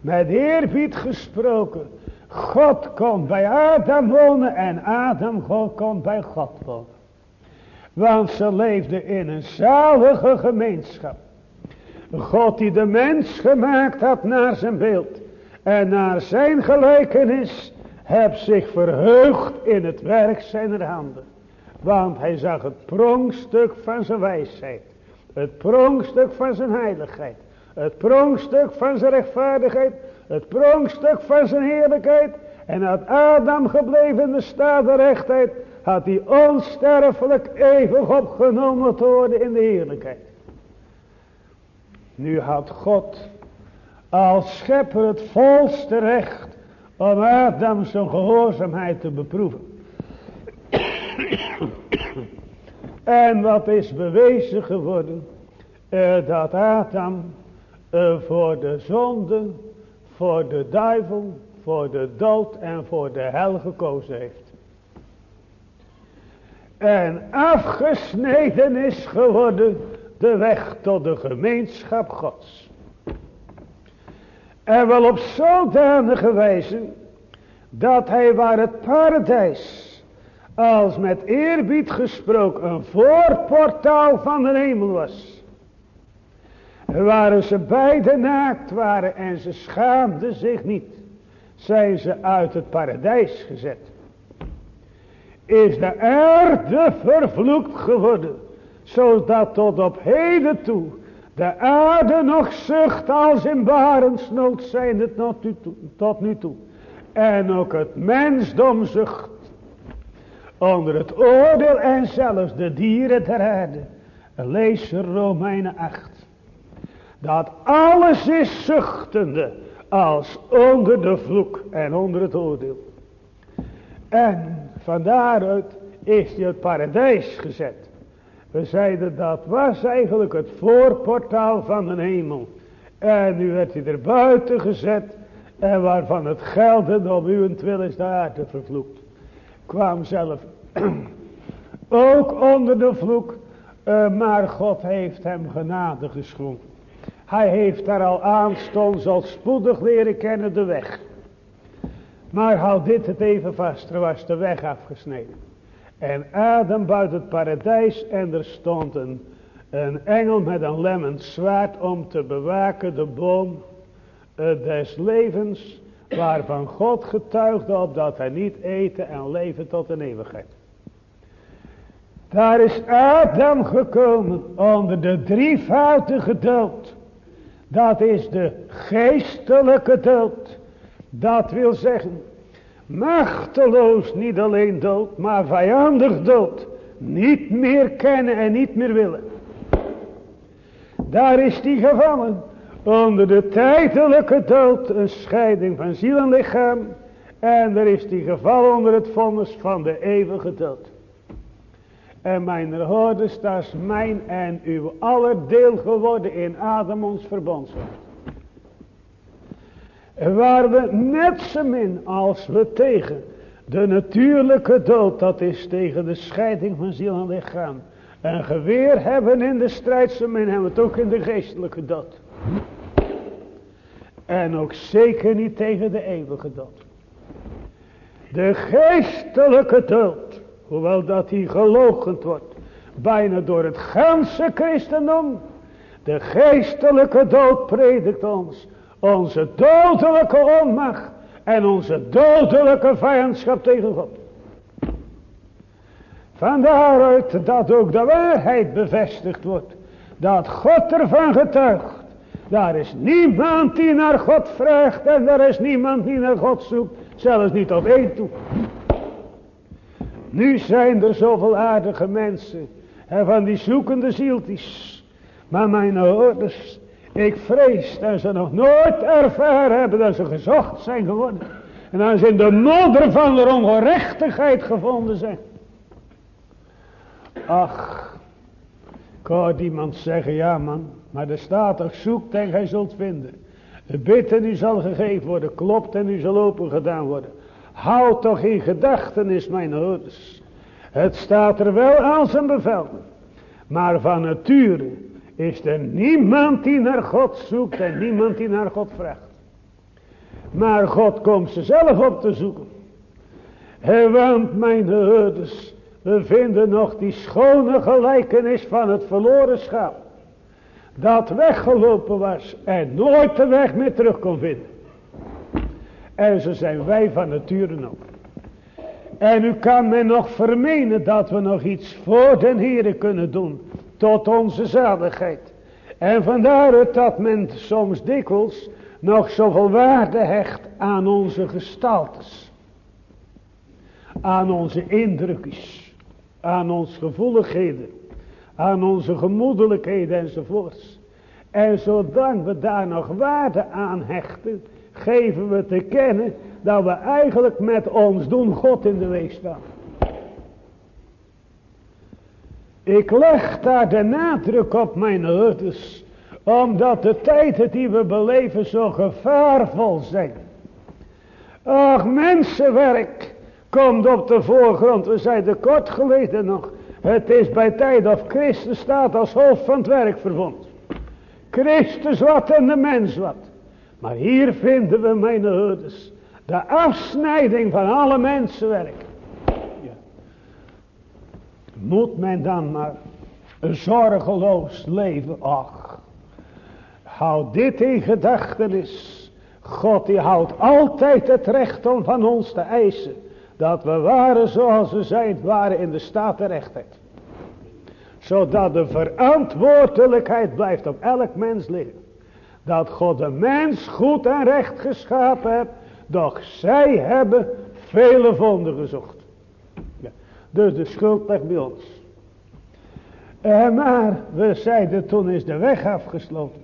Met eerbied gesproken. God komt bij Adam wonen en Adam komt bij God wonen. Want ze leefden in een zalige gemeenschap. God die de mens gemaakt had naar zijn beeld. En naar zijn gelijkenis heb zich verheugd in het werk zijner handen. Want hij zag het pronkstuk van zijn wijsheid. Het pronkstuk van zijn heiligheid. Het pronkstuk van zijn rechtvaardigheid. Het pronkstuk van zijn heerlijkheid. En had Adam gebleven in de staat der rechtheid. Had hij onsterfelijk eeuwig opgenomen te worden in de heerlijkheid. Nu had God als schepper het volste recht om Adam zijn gehoorzaamheid te beproeven. en wat is bewezen geworden? Uh, dat Adam uh, voor de zonde, voor de duivel, voor de dood en voor de hel gekozen heeft. En afgesneden is geworden de weg tot de gemeenschap gods. En wel op zodanige wijze dat hij waar het paradijs als met eerbied gesproken een voorportaal van de hemel was. Waren ze beide naakt waren en ze schaamden zich niet, zijn ze uit het paradijs gezet. Is de aarde vervloekt geworden, zodat tot op heden toe de aarde nog zucht als in barensnood zijn het tot nu toe. En ook het mensdom zucht onder het oordeel en zelfs de dieren der aarde. Lees Romeinen 8. Dat alles is zuchtende als onder de vloek en onder het oordeel. En van daaruit is hij het paradijs gezet. We zeiden dat was eigenlijk het voorportaal van de hemel. En nu werd hij er buiten gezet. En waarvan het gelden om uwentwil is de aarde vervloekt. Kwam zelf ook onder de vloek. Uh, maar God heeft hem genade geschonken. Hij heeft daar al aanstonds al spoedig leren kennen de weg. Maar houd dit het even vast. Er was de weg afgesneden. En Adam buiten het paradijs. En er stond een, een engel met een lemmend zwaard om te bewaken de boom uh, des levens. Waarvan God getuigde op dat hij niet eten en leven tot een eeuwigheid. Daar is Adam gekomen onder de drievoudige dood. Dat is de geestelijke dood. Dat wil zeggen, machteloos niet alleen dood, maar vijandig dood. Niet meer kennen en niet meer willen. Daar is die gevallen. Onder de tijdelijke dood, een scheiding van ziel en lichaam. En er is die gevallen onder het vonnis van de eeuwige dood. En mijn hoorders, dat is mijn en uw aller deel geworden in Adam ons verbondshoofd. Waar we net zo min als we tegen de natuurlijke dood, dat is tegen de scheiding van ziel en lichaam, een geweer hebben in de strijd, zo min hebben we het ook in de geestelijke dood. En ook zeker niet tegen de eeuwige dood. De geestelijke dood Hoewel dat hij gelogend wordt. Bijna door het ganse christendom. De geestelijke dood predikt ons. Onze dodelijke onmacht. En onze dodelijke vijandschap tegen God. Vandaaruit dat ook de waarheid bevestigd wordt. Dat God ervan getuigt. Daar is niemand die naar God vraagt. En er is niemand die naar God zoekt. Zelfs niet op één toe. Nu zijn er zoveel aardige mensen. En van die zoekende zieltjes. Maar mijn ouders. Ik vrees dat ze nog nooit ervaren hebben dat ze gezocht zijn geworden. En dan ze in de modder van de ongerechtigheid gevonden zijn. Ach. Ik iemand zeggen. Ja man. Maar er staat toch zoekt en gij zult vinden. Bid en u zal gegeven worden. Klopt en u zal open gedaan worden. Houd toch in gedachtenis mijn hoeders. Het staat er wel aan zijn bevel. Maar van nature is er niemand die naar God zoekt en niemand die naar God vraagt. Maar God komt ze zelf op te zoeken. Want mijn hoeders, we vinden nog die schone gelijkenis van het verloren schaap. Dat weggelopen was en nooit de weg meer terug kon vinden. En zo zijn wij van nature ook. En u kan mij nog vermenen dat we nog iets voor den Heere kunnen doen. Tot onze zaligheid. En vandaar dat men soms dikwijls nog zoveel waarde hecht aan onze gestaltes. Aan onze indrukjes. Aan onze gevoeligheden. Aan onze gemoedelijkheden enzovoorts. En zodat we daar nog waarde aan hechten, geven we te kennen dat we eigenlijk met ons doen God in de weg staan. Ik leg daar de nadruk op mijn herders, omdat de tijden die we beleven zo gevaarvol zijn. Ach, mensenwerk komt op de voorgrond. We zeiden kort geleden nog, het is bij tijd of Christus staat als hoofd van het werkverbond. Christus wat en de mens wat. Maar hier vinden we mijn herders. De afsnijding van alle mensenwerk. Ja. Moet men dan maar een zorgeloos leven. Ach. Houd dit in gedachtenis. God die houdt altijd het recht om van ons te eisen. Dat we waren zoals we zijn waren in de staat de rechtheid zodat de verantwoordelijkheid blijft op elk mens liggen. Dat God de mens goed en recht geschapen heeft. Doch zij hebben vele vonden gezocht. Ja, dus de schuld ligt bij ons. En eh, maar we zeiden toen is de weg afgesloten.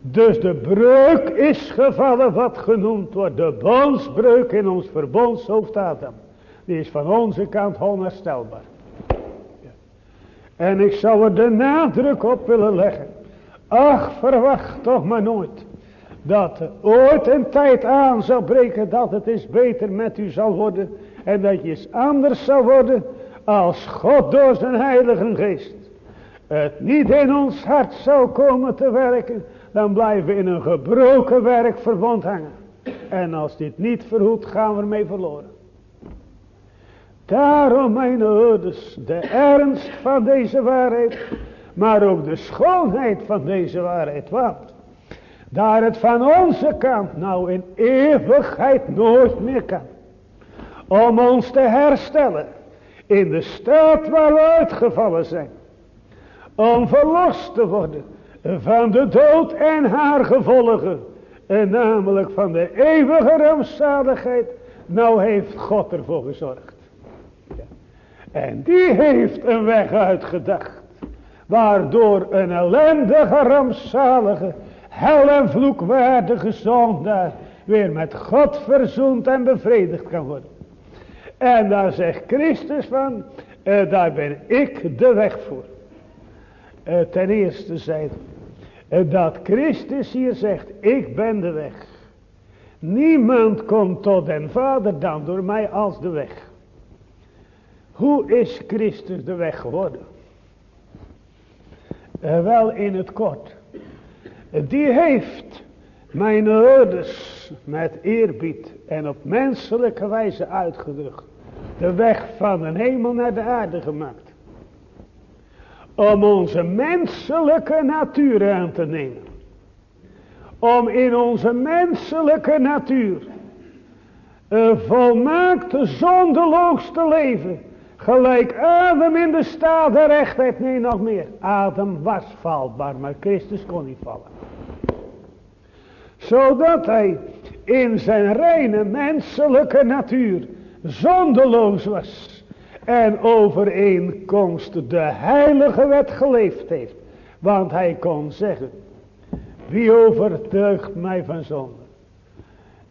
Dus de breuk is gevallen wat genoemd wordt. De bondsbreuk in ons verbondshoofd Adam. Die is van onze kant onherstelbaar. En ik zou er de nadruk op willen leggen. Ach, verwacht toch maar nooit. Dat ooit een tijd aan zal breken dat het is beter met u zal worden. En dat je eens anders zal worden als God door zijn heilige geest. Het niet in ons hart zou komen te werken. Dan blijven we in een gebroken werk verwond hangen. En als dit niet verhoedt gaan we ermee verloren. Daarom mijn ouders, de ernst van deze waarheid, maar ook de schoonheid van deze waarheid. Want daar het van onze kant nou in eeuwigheid nooit meer kan. Om ons te herstellen in de staat waar we uitgevallen zijn. Om verlost te worden van de dood en haar gevolgen. En namelijk van de eeuwige rampzaligheid. Nou heeft God ervoor gezorgd. En die heeft een weg uitgedacht. Waardoor een ellendige, rampzalige, hel en vloekwaardige zondaar weer met God verzoend en bevredigd kan worden. En daar zegt Christus van, uh, daar ben ik de weg voor. Uh, ten eerste zei uh, dat Christus hier zegt, ik ben de weg. Niemand komt tot den Vader dan door mij als de weg. Hoe is Christus de weg geworden? Uh, wel in het kort. die heeft mijn ouders met eerbied en op menselijke wijze uitgedrukt. De weg van de hemel naar de aarde gemaakt. Om onze menselijke natuur aan te nemen. Om in onze menselijke natuur een volmaakte zondeloos te leven Gelijk Adam in de staat der rechtheid. Nee, nog meer. Adam was valbaar, maar Christus kon niet vallen. Zodat hij in zijn reine menselijke natuur zondeloos was. En overeenkomst de heilige wet geleefd heeft. Want hij kon zeggen. Wie overtuigt mij van zonde?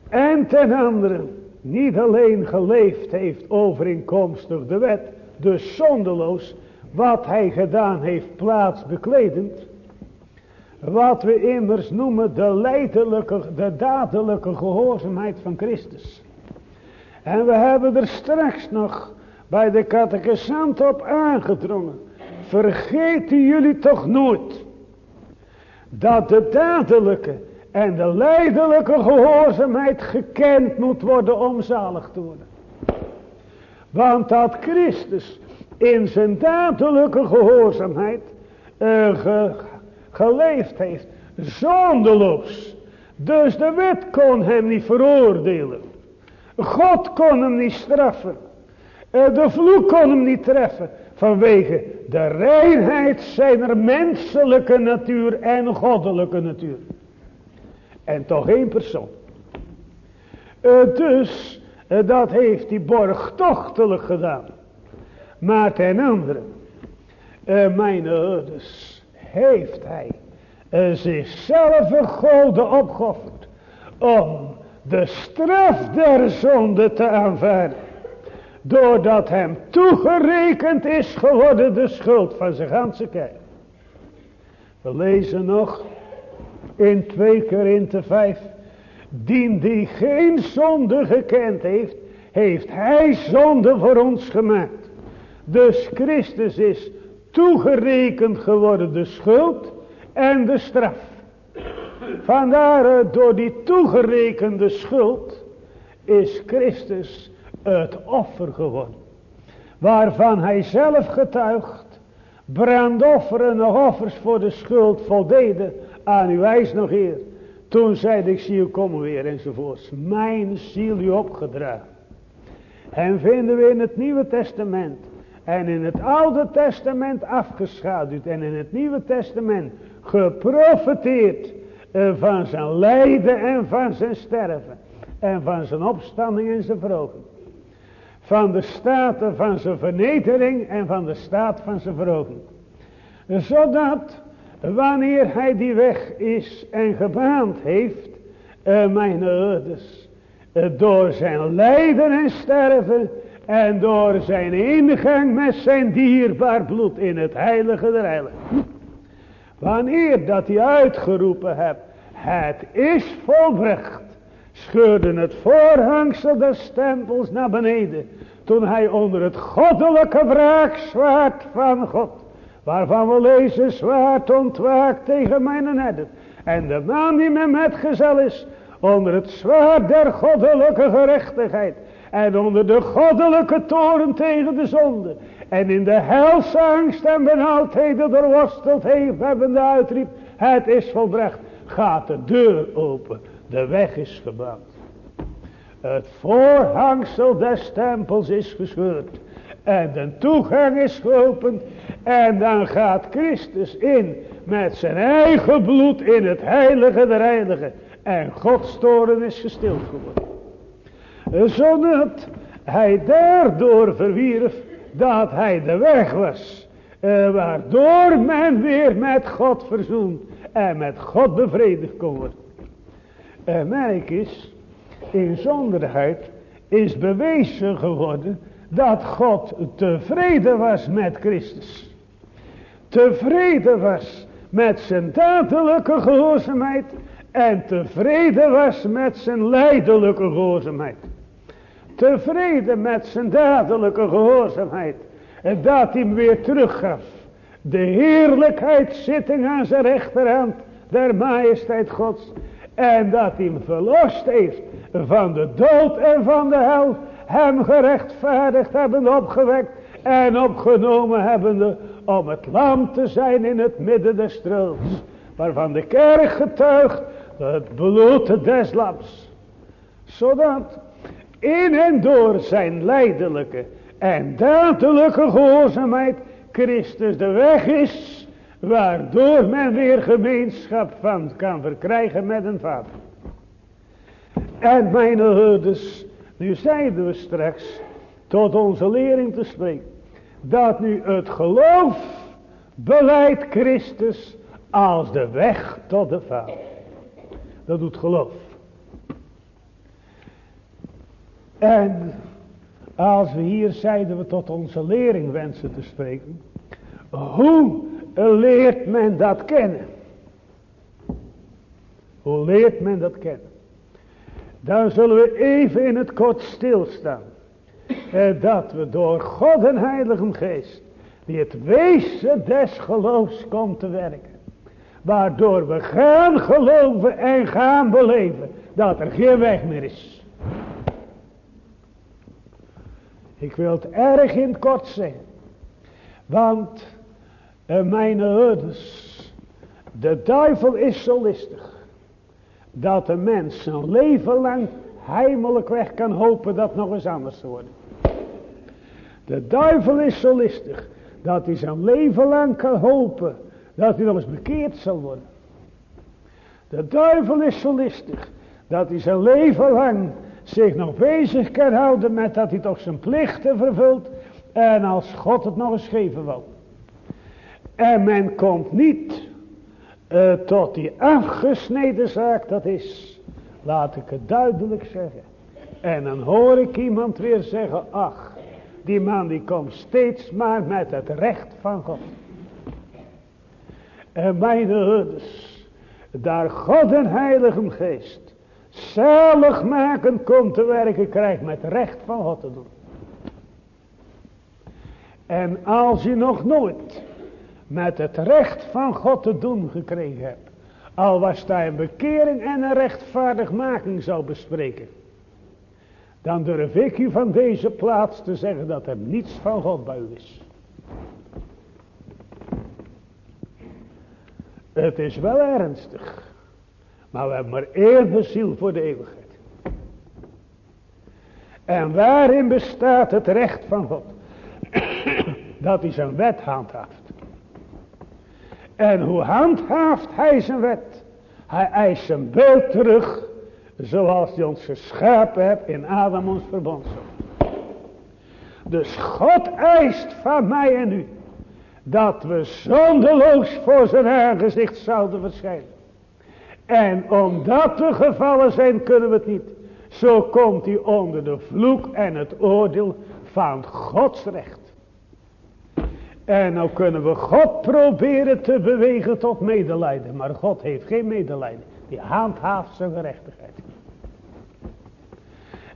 En ten andere niet alleen geleefd heeft overeenkomstig de wet, dus zondeloos, wat hij gedaan heeft plaats bekledend, wat we immers noemen de leidelijke, de dadelijke gehoorzaamheid van Christus. En we hebben er straks nog bij de catechesant op aangedrongen. Vergeten jullie toch nooit dat de dadelijke en de leidelijke gehoorzaamheid gekend moet worden om zalig te worden. Want dat Christus in zijn dadelijke gehoorzaamheid uh, geleefd heeft. Zondeloos. Dus de wet kon hem niet veroordelen. God kon hem niet straffen. Eh, de vloek kon hem niet treffen. Vanwege de reinheid zijn menselijke natuur en goddelijke natuur. En toch één persoon. Eh, dus eh, dat heeft hij borgtochtelijk gedaan. Maar ten andere. Mijn ouders heeft hij zichzelf vergoden opgeofferd. Om de straf der zonde te aanvaarden. Doordat hem toegerekend is geworden de schuld van zijn ganse kerk. We lezen nog in 2 Korinthe 5. Dien die geen zonde gekend heeft, heeft hij zonde voor ons gemaakt. Dus Christus is toegerekend geworden de schuld en de straf. Vandaar door die toegerekende schuld is Christus het offer geworden. Waarvan hij zelf getuigt. Brandofferen nog offers voor de schuld voldeden aan uw wijs nog eer. Toen zei ik zie u komen weer enzovoorts. Mijn ziel u opgedragen. En vinden we in het Nieuwe Testament. En in het Oude Testament afgeschaduwd. En in het Nieuwe Testament geprofeteerd. Eh, van zijn lijden en van zijn sterven. En van zijn opstanding en zijn verhoging van de staten van zijn vernedering en van de staat van zijn verhoging. Zodat wanneer hij die weg is en gebaand heeft, uh, mijn ouders, uh, door zijn lijden en sterven en door zijn ingang met zijn dierbaar bloed in het heilige der heiligen. Wanneer dat hij uitgeroepen hebt, het is volbracht scheurde het voorhangsel des stempels naar beneden. Toen hij onder het goddelijke wraakzwaard van God. Waarvan we lezen zwaard ontwaakt tegen mijn herder. En de man die met metgezel is. Onder het zwaard der goddelijke gerechtigheid. En onder de goddelijke toren tegen de zonde. En in de helse angst en benauwdheden doorworsteld heeft. Hebben de uitriep. Het is volbracht. Gaat de deur open. De weg is gebouwd. Het voorhangsel des tempels is gescheurd. En de toegang is geopend. En dan gaat Christus in met zijn eigen bloed in het heilige der heiligen. En Gods toren is gestild geworden. Zodat hij daardoor verwierf dat hij de weg was. Eh, waardoor men weer met God verzoend en met God bevredigd kon worden. En merk is, inzonderheid is bewezen geworden dat God tevreden was met Christus. Tevreden was met zijn dadelijke gehoorzaamheid en tevreden was met zijn leidelijke gehoorzaamheid. Tevreden met zijn dadelijke gehoorzaamheid en dat hij hem weer teruggaf. De heerlijkheid zitting aan zijn rechterhand der majesteit Gods en dat hij hem verlost heeft van de dood en van de hel. Hem gerechtvaardigd hebben opgewekt en opgenomen hebbende om het lam te zijn in het midden des strooms. Waarvan de kerk getuigt het bloed des lams. Zodat in en door zijn leidelijke en dadelijke gehoorzaamheid Christus de weg is Waardoor men weer gemeenschap van kan verkrijgen met een vader. En mijn herders, nu zeiden we straks tot onze lering te spreken. Dat nu het geloof beleidt Christus als de weg tot de Vader. Dat doet geloof. En als we hier zeiden we tot onze lering wensen te spreken. Hoe leert men dat kennen? Hoe leert men dat kennen? Dan zullen we even in het kort stilstaan. Eh, dat we door God en Heilige Geest, die het wezen des geloofs komt te werken. Waardoor we gaan geloven en gaan beleven dat er geen weg meer is. Ik wil het erg in het kort zeggen. Want en mijn ouders. De duivel is zo listig. Dat de mens zijn leven lang heimelijk weg kan hopen dat nog eens anders te worden. De duivel is zo listig dat hij zijn leven lang kan hopen dat hij nog eens bekeerd zal worden. De duivel is zo listig dat hij zijn leven lang zich nog bezig kan houden met dat hij toch zijn plichten vervult en als God het nog eens geven wil. En men komt niet uh, tot die afgesneden zaak, dat is, laat ik het duidelijk zeggen. En dan hoor ik iemand weer zeggen, ach, die man die komt steeds maar met het recht van God. En mijn herders, daar God en Heilige Geest zalig maken komt te werken, krijgt met recht van God te doen. En als je nog nooit met het recht van God te doen gekregen hebt, al was hij een bekering en een rechtvaardigmaking zou bespreken, dan durf ik u van deze plaats te zeggen dat er niets van God bij u is. Het is wel ernstig. Maar we hebben maar één ziel voor de eeuwigheid. En waarin bestaat het recht van God? dat hij zijn wet handhaaft. En hoe handhaaft hij zijn wet? Hij eist zijn beeld terug. Zoals hij ons geschapen hebt in Adam ons verbond. Dus God eist van mij en u. Dat we zondeloos voor zijn aangezicht zouden verschijnen. En omdat we gevallen zijn kunnen we het niet. Zo komt hij onder de vloek en het oordeel van Gods recht. En nou kunnen we God proberen te bewegen tot medelijden. Maar God heeft geen medelijden. Die handhaaft zijn gerechtigheid.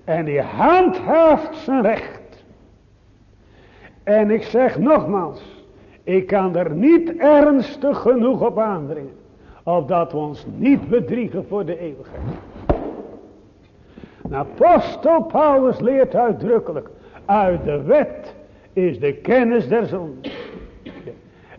En die handhaaft zijn recht. En ik zeg nogmaals. Ik kan er niet ernstig genoeg op aandringen. Opdat we ons niet bedriegen voor de eeuwigheid. De apostel Paulus leert uitdrukkelijk. Uit de wet is de kennis der zonde.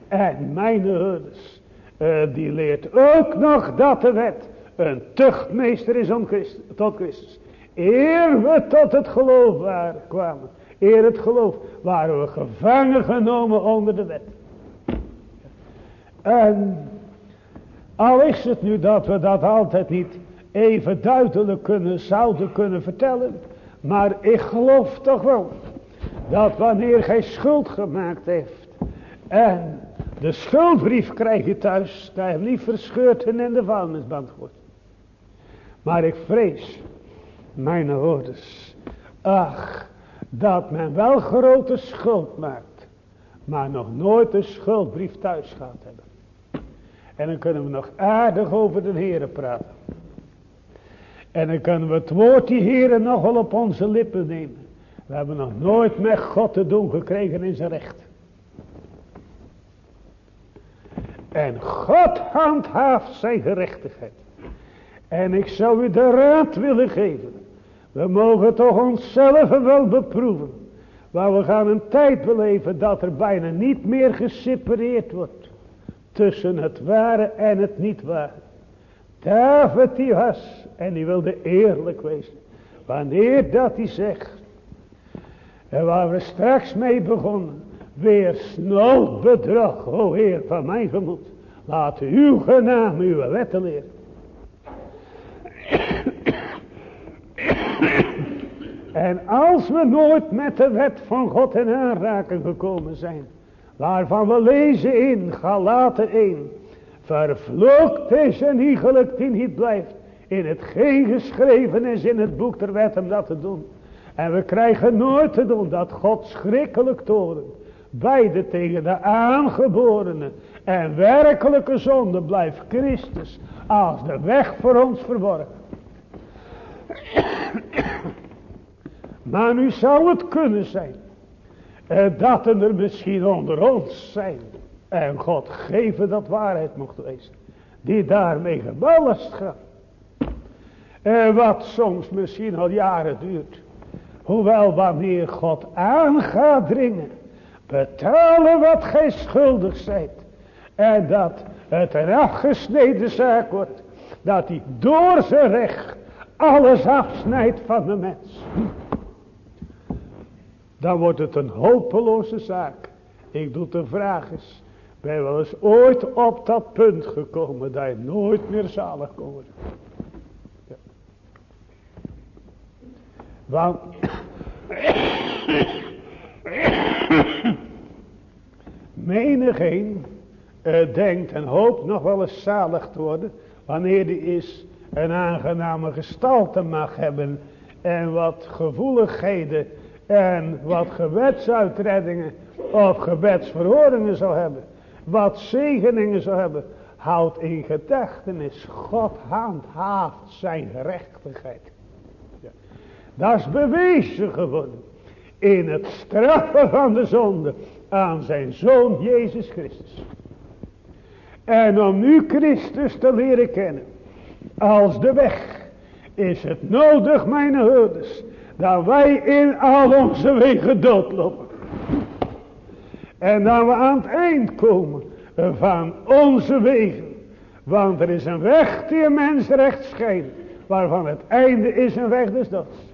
En mijn herders. Uh, die leert ook nog dat de wet een tuchtmeester is om Christus, tot Christus. Eer we tot het geloof waren, kwamen. Eer het geloof waren we gevangen genomen onder de wet. En al is het nu dat we dat altijd niet even duidelijk kunnen, zouden kunnen vertellen. Maar ik geloof toch wel dat wanneer gij schuld gemaakt heeft. En de schuldbrief krijg je thuis. Dat je niet verscheurd en in de vuilnisband wordt. Maar ik vrees, mijn hoorders. Ach, dat men wel grote schuld maakt. Maar nog nooit een schuldbrief thuis gehad hebben. En dan kunnen we nog aardig over de Heeren praten. En dan kunnen we het woord die Heeren nog wel op onze lippen nemen. We hebben nog nooit met God te doen gekregen in zijn recht. En God handhaaft zijn gerechtigheid. En ik zou u de raad willen geven. We mogen toch onszelf wel beproeven. Maar we gaan een tijd beleven dat er bijna niet meer gesepareerd wordt tussen het ware en het niet ware. David die was en die wilde eerlijk wezen. Wanneer dat hij zegt. En waar we straks mee begonnen. Weer snel bedrag, o Heer van mijn gemoed. Laat uw genaam uw wetten leren. En als we nooit met de wet van God in aanraking gekomen zijn. Waarvan we lezen in Galaten 1. Vervloekt is een iegelijk die niet blijft. In het geen geschreven is in het boek der wet om dat te doen. En we krijgen nooit te doen dat God schrikkelijk toren. Beide tegen de aangeborenen en werkelijke zonde blijft Christus als de weg voor ons verborgen. Maar nu zou het kunnen zijn eh, dat er misschien onder ons zijn. En God geven dat waarheid mocht wezen. Die daarmee geballast gaan. En wat soms misschien al jaren duurt. Hoewel wanneer God aan gaat dringen. Betalen wat gij schuldig zijt. En dat het een afgesneden zaak wordt. Dat hij door zijn recht alles afsnijdt van de mens. Dan wordt het een hopeloze zaak. Ik doe de vraag eens. Ben je wel eens ooit op dat punt gekomen dat je nooit meer zalig kon worden? Want menigeen uh, denkt en hoopt nog wel eens zalig te worden wanneer die is een aangename gestalte mag hebben en wat gevoeligheden en wat gebedsuitreddingen of gebedsverhoringen zal hebben, wat zegeningen zal hebben, houdt in gedachtenis, God handhaaft zijn gerechtigheid. Dat is bewezen geworden in het straffen van de zonde aan zijn zoon Jezus Christus. En om nu Christus te leren kennen als de weg is het nodig mijn herders dat wij in al onze wegen doodlopen. En dat we aan het eind komen van onze wegen. Want er is een weg die een mens recht schijnt. Waarvan het einde is een weg des doods.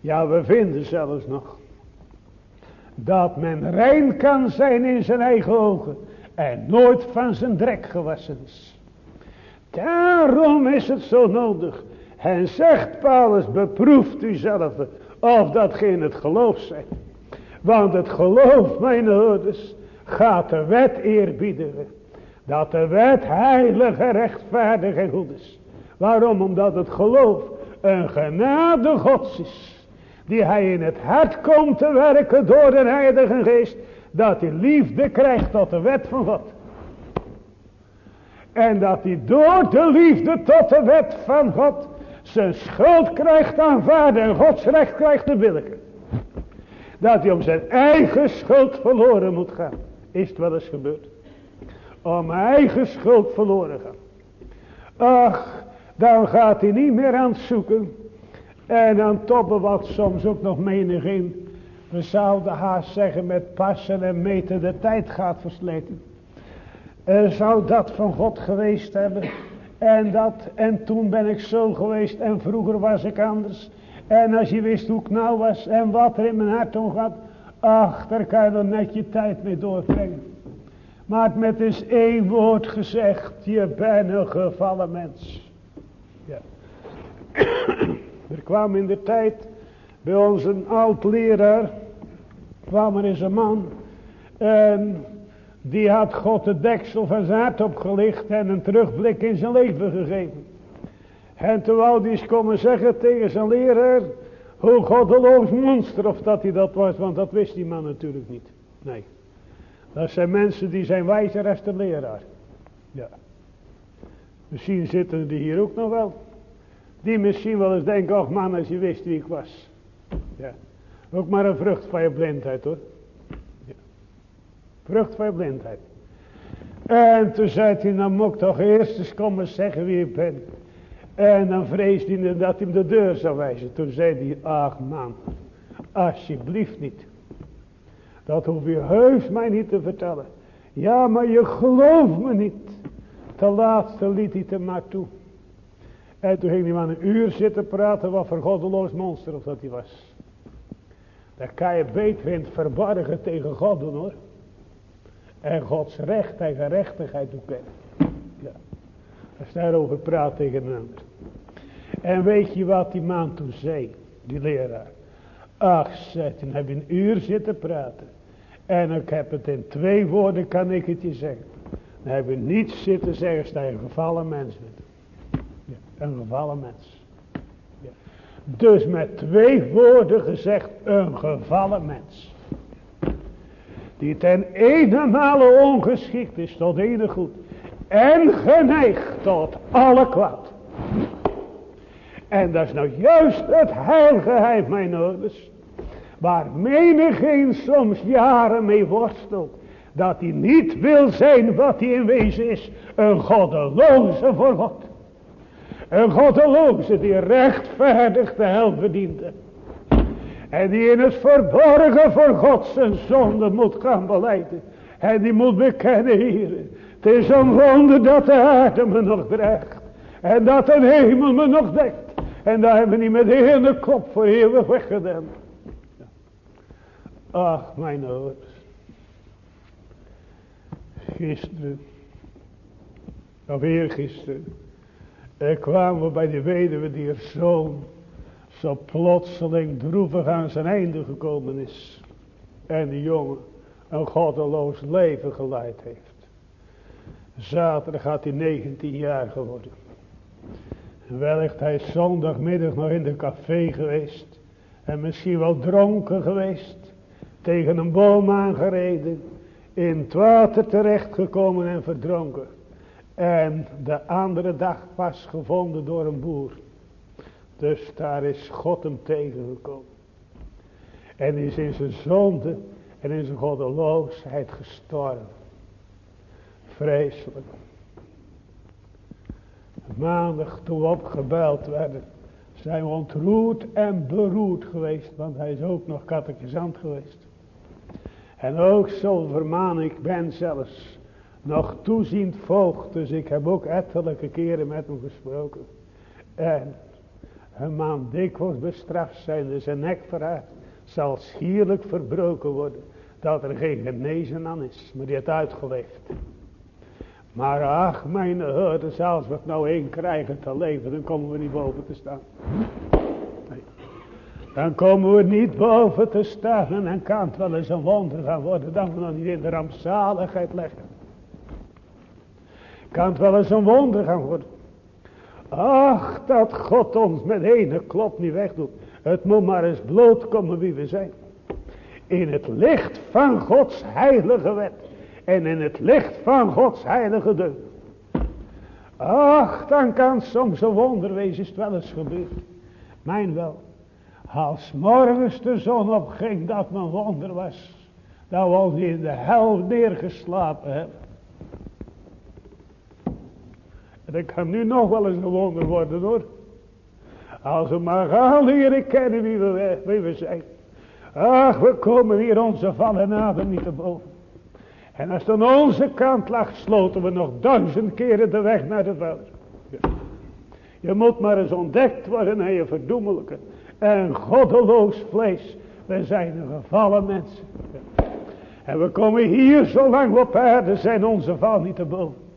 Ja, we vinden zelfs nog. Dat men rein kan zijn in zijn eigen ogen. En nooit van zijn drek gewassen is. Daarom is het zo nodig. En zegt Paulus, beproeft u zelf of dat geen het geloof zijn. Want het geloof, mijn hoorders, gaat de wet eerbiedigen. Dat de wet heilige, rechtvaardig en goed is. Waarom? Omdat het geloof een genade gods is. Die hij in het hart komt te werken door de heilige geest. Dat hij liefde krijgt tot de wet van God. En dat hij door de liefde tot de wet van God zijn schuld krijgt aanvaarden en Gods recht krijgt te billijken. Dat hij om zijn eigen schuld verloren moet gaan. Is het wel eens gebeurd? Om eigen schuld verloren gaan. Ach, dan gaat hij niet meer aan het zoeken. En dan toppen wat soms ook nog menig in. We zouden haast zeggen met passen en meten de tijd gaat versleten. En zou dat van God geweest hebben? En dat, en toen ben ik zo geweest en vroeger was ik anders. En als je wist hoe ik nou was en wat er in mijn hart omgaat. Ach, daar kan je dan net je tijd mee doorbrengen. Maar het met eens één woord gezegd. Je bent een gevallen mens. Ja. Er kwam in de tijd bij ons een oud leraar. kwam er eens een man. En die had God de deksel van zijn hart opgelicht en een terugblik in zijn leven gegeven. En toen wou die eens komen zeggen tegen zijn leraar, hoe goddeloos monster of dat hij dat was, want dat wist die man natuurlijk niet. Nee, dat zijn mensen die zijn wijzer als de leraar. Ja. Misschien zitten die hier ook nog wel. Die misschien wel eens denken, och man, als je wist wie ik was. Ja. Ook maar een vrucht van je blindheid hoor. Vrucht van blindheid. En toen zei hij, dan moet ik toch eerst eens komen zeggen wie ik ben. En dan vreesde hij dat hij hem de deur zou wijzen. Toen zei hij, ach man, alsjeblieft niet. Dat hoef je heus mij niet te vertellen. Ja, maar je gelooft me niet. Ten laatste liet hij het maar toe. En toen ging hij maar een uur zitten praten wat voor goddeloos monster of dat hij was. Dat kan je beter in het verborgen tegen God doen hoor. En Gods recht en gerechtigheid toekennen. Ja. Als daarover praat tegen ander. En weet je wat die man toen zei, die leraar. Ach, zei, toen heb je een uur zitten praten. En ik heb het in twee woorden, kan ik het je zeggen. Dan heb je niets zitten zeggen, als je gevallen mens bent. Ja, een gevallen mens. Dus met twee woorden gezegd, een gevallen mens die ten ene ongeschikt is tot enig goed en geneigd tot alle kwaad. En dat is nou juist het heilgeheim, mijn ouders, waar menigeen soms jaren mee worstelt, dat hij niet wil zijn wat hij in wezen is, een goddeloze voor God. Een goddeloze die rechtvaardig de hel verdient. En die in het verborgen voor God zijn zonde moet gaan beleiden. En die moet bekennen, hier. Het is een wonder dat de aarde me nog dreigt. En dat een hemel me nog dekt. En daar hebben we niet met de hele kop voor eeuwig weggedaan. Ach, mijn ouders. Gisteren. Of eergisteren. Er kwamen we bij de weduwe die er zoon zo plotseling droevig aan zijn einde gekomen is. En die jongen een goddeloos leven geleid heeft. Zaterdag had hij 19 jaar geworden. Wellicht hij zondagmiddag nog in de café geweest. En misschien wel dronken geweest. Tegen een boom aangereden. In het water terechtgekomen en verdronken. En de andere dag pas gevonden door een boer. Dus daar is God hem tegengekomen. En is in zijn zonde en in zijn goddeloosheid gestorven. Vreselijk. Maandag toen we opgebeld werden, zijn we ontroerd en beroerd geweest, want hij is ook nog catechisant geweest. En ook zo vermaan ik ben zelfs nog toeziend voogd, dus ik heb ook ettelijke keren met hem gesproken. En een man dikwijls bestraft zijn, dus zijn nek verhaard, zal schierlijk verbroken worden, dat er geen genezen aan is, maar die het uitgeleefd. Maar ach, mijn herders, als we het nou één krijgen te leven, dan komen we niet boven te staan. Nee. Dan komen we niet boven te staan en dan kan het wel eens een wonder gaan worden, dat we nog niet in de rampzaligheid leggen. Kan het wel eens een wonder gaan worden. Ach, dat God ons met ene klop niet wegdoet. Het moet maar eens blootkomen wie we zijn. In het licht van Gods heilige wet. En in het licht van Gods heilige deugd. Ach, dan kan soms een wonder wezen, is het wel eens gebeurd. Mijn wel. Als morgens de zon opging, dat mijn wonder was. Dat we ons in de hel neergeslapen hebben. En dat kan nu nog wel eens een wonder worden hoor. Als we maar gaan leren kennen wie we, zijn. Ach, we komen hier onze vallen adem niet te boven. En als het aan onze kant lag, sloten we nog duizend keren de weg naar de veld. Je moet maar eens ontdekt worden en je verdoemelijke. En goddeloos vlees. We zijn een gevallen mensen. En we komen hier, zolang we op aarde zijn, onze val niet te boven.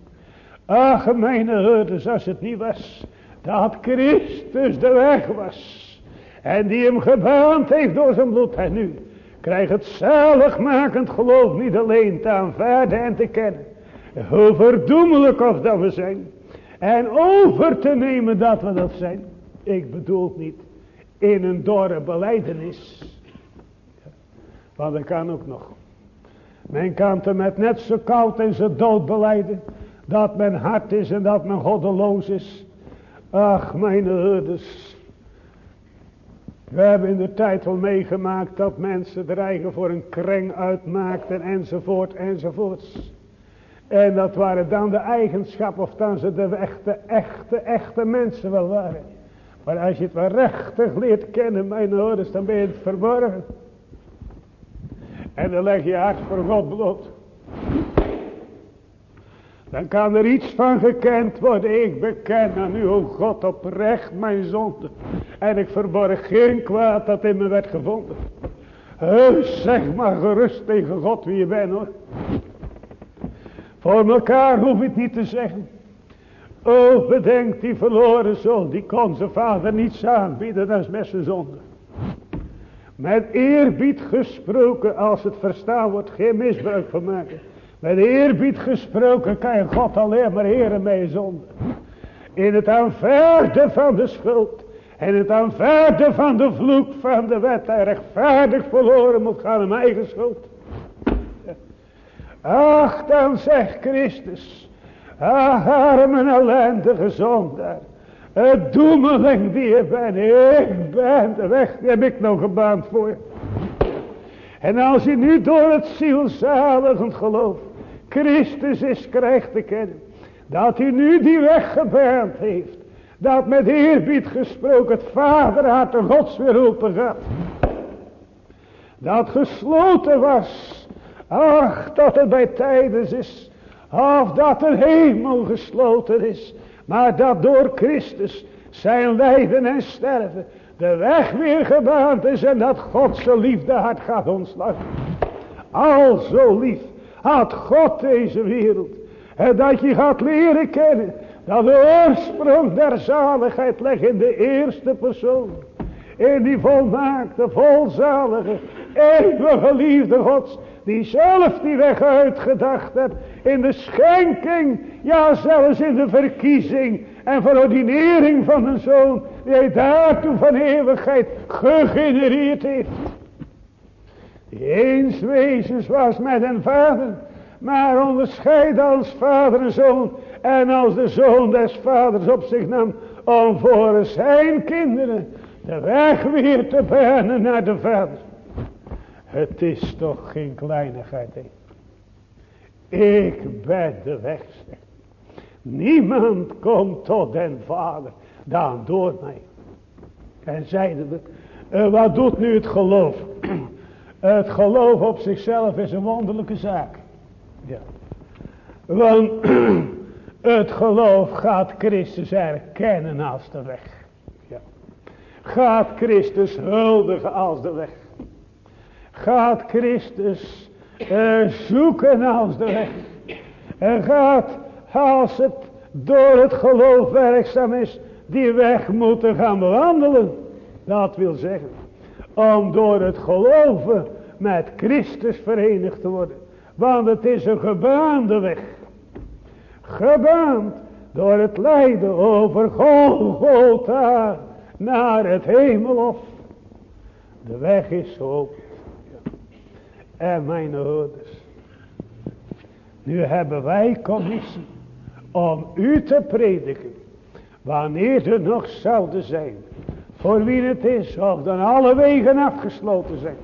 Ach, mijn herders, als het niet was, dat Christus de weg was. En die hem gebaand heeft door zijn bloed. En nu krijgt het zaligmakend geloof niet alleen te aanvaarden en te kennen. Hoe verdoemelijk of dat we zijn. En over te nemen dat we dat zijn. Ik bedoel niet in een dorre beleidenis. Want dat kan ook nog. Men kan het met net zo koud en zo dood beleiden. Dat men hard is en dat men goddeloos is. Ach, mijn herders. We hebben in de tijd wel meegemaakt dat mensen dreigen voor een kreng uitmaakten enzovoort enzovoorts. En dat waren dan de eigenschappen of dan ze de echte, echte, echte mensen wel waren. Maar als je het wel rechtig leert kennen, mijn herders, dan ben je het verborgen. En dan leg je hart voor God bloot. Dan kan er iets van gekend worden. Ik beken aan u, o God, oprecht mijn zonde. En ik verborg geen kwaad dat in me werd gevonden. Heus, zeg maar gerust tegen God wie je bent hoor. Voor elkaar hoef ik niet te zeggen. O, bedenk die verloren zoon, die kon zijn vader niets aanbieden, dat is met zijn zonde. Met eerbied gesproken, als het verstaan wordt, geen misbruik van maken. Met eerbied gesproken kan God alleen maar heren mee zonde. In het aanvaarden van de schuld. En het aanvaarden van de vloek van de wet. Hij rechtvaardig verloren moet gaan om eigen schuld. Ach, dan zegt Christus. Ach, arme ellendige zondaar. Het doemeling die je bent. Ik ben de weg, die heb ik nog gebaand voor je. En als je nu door het zielzaligend geloof Christus is krijgt te kennen. Dat hij nu die weg gebaand heeft. Dat met eerbied gesproken het vaderhart de gods weer open gaat. Dat gesloten was. Ach, dat het bij tijdens is. Of dat de hemel gesloten is. Maar dat door Christus zijn lijden en sterven de weg weer gebaand is en dat Gods liefde hart gaat ontsluiten. Al zo lief had God deze wereld. En dat je gaat leren kennen dat de oorsprong der zaligheid ligt in de eerste persoon. In die volmaakte, volzalige, eeuwige liefde Gods. Die zelf die weg uitgedacht hebt. In de schenking. Ja zelfs in de verkiezing. En verordinering van een zoon. Die hij daartoe van eeuwigheid gegenereerd heeft. Die eens wezens was met een vader. Maar onderscheid als vader en zoon. En als de zoon des vaders op zich nam. Om voor zijn kinderen de weg weer te banen naar de vader. Het is toch geen kleinigheid. He. Ik ben de weg. Niemand komt tot den vader dan door mij. En zeiden we, uh, wat doet nu het geloof? Het geloof op zichzelf is een wonderlijke zaak. Ja. Want het geloof gaat Christus erkennen als de weg. Ja. Gaat Christus huldigen als de weg. Gaat Christus uh, zoeken als de weg. En gaat als het door het geloof werkzaam is, die weg moeten gaan bewandelen. Dat wil zeggen, om door het geloven met Christus verenigd te worden. Want het is een gebaande weg. Gebaand door het lijden over Golgotha naar het hemelhof. De weg is open. En mijn ouders. Nu hebben wij commissie om u te prediken. Wanneer er nog zouden zijn. Voor wie het is. Of dan alle wegen afgesloten zijn.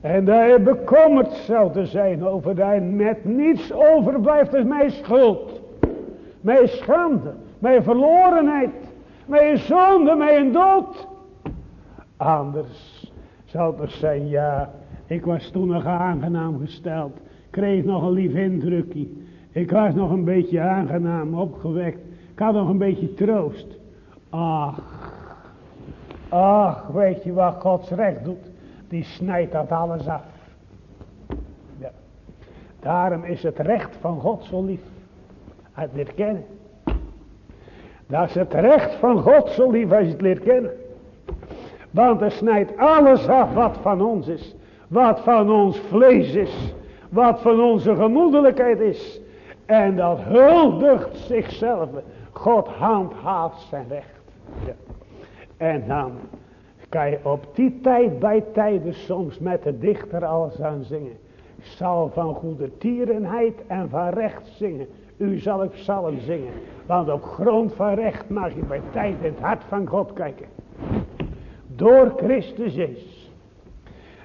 En je bekommerd zouden zijn over dat met niets overblijft als mijn schuld. Mijn schande. Mijn verlorenheid. Mijn zonde. Mijn dood. Anders zou het zijn ja. Ik was toen nog aangenaam gesteld. Kreeg nog een lief indrukje. Ik was nog een beetje aangenaam opgewekt. Ik had nog een beetje troost. Ach. Ach, weet je wat Gods recht doet? Die snijdt dat alles af. Ja. Daarom is het recht van God zo lief. Het leert kennen. Dat is het recht van God zo lief als je het leert kennen. Want hij snijdt alles af wat van ons is. Wat van ons vlees is. Wat van onze gemoedelijkheid is. En dat huldigt zichzelf. God handhaaft zijn recht. Ja. En dan kan je op die tijd bij tijden soms met de dichter alles aan zingen. Ik zal van goede tierenheid en van recht zingen. U zal ik psalm zingen. Want op grond van recht mag je bij tijd in het hart van God kijken. Door Christus Jezus.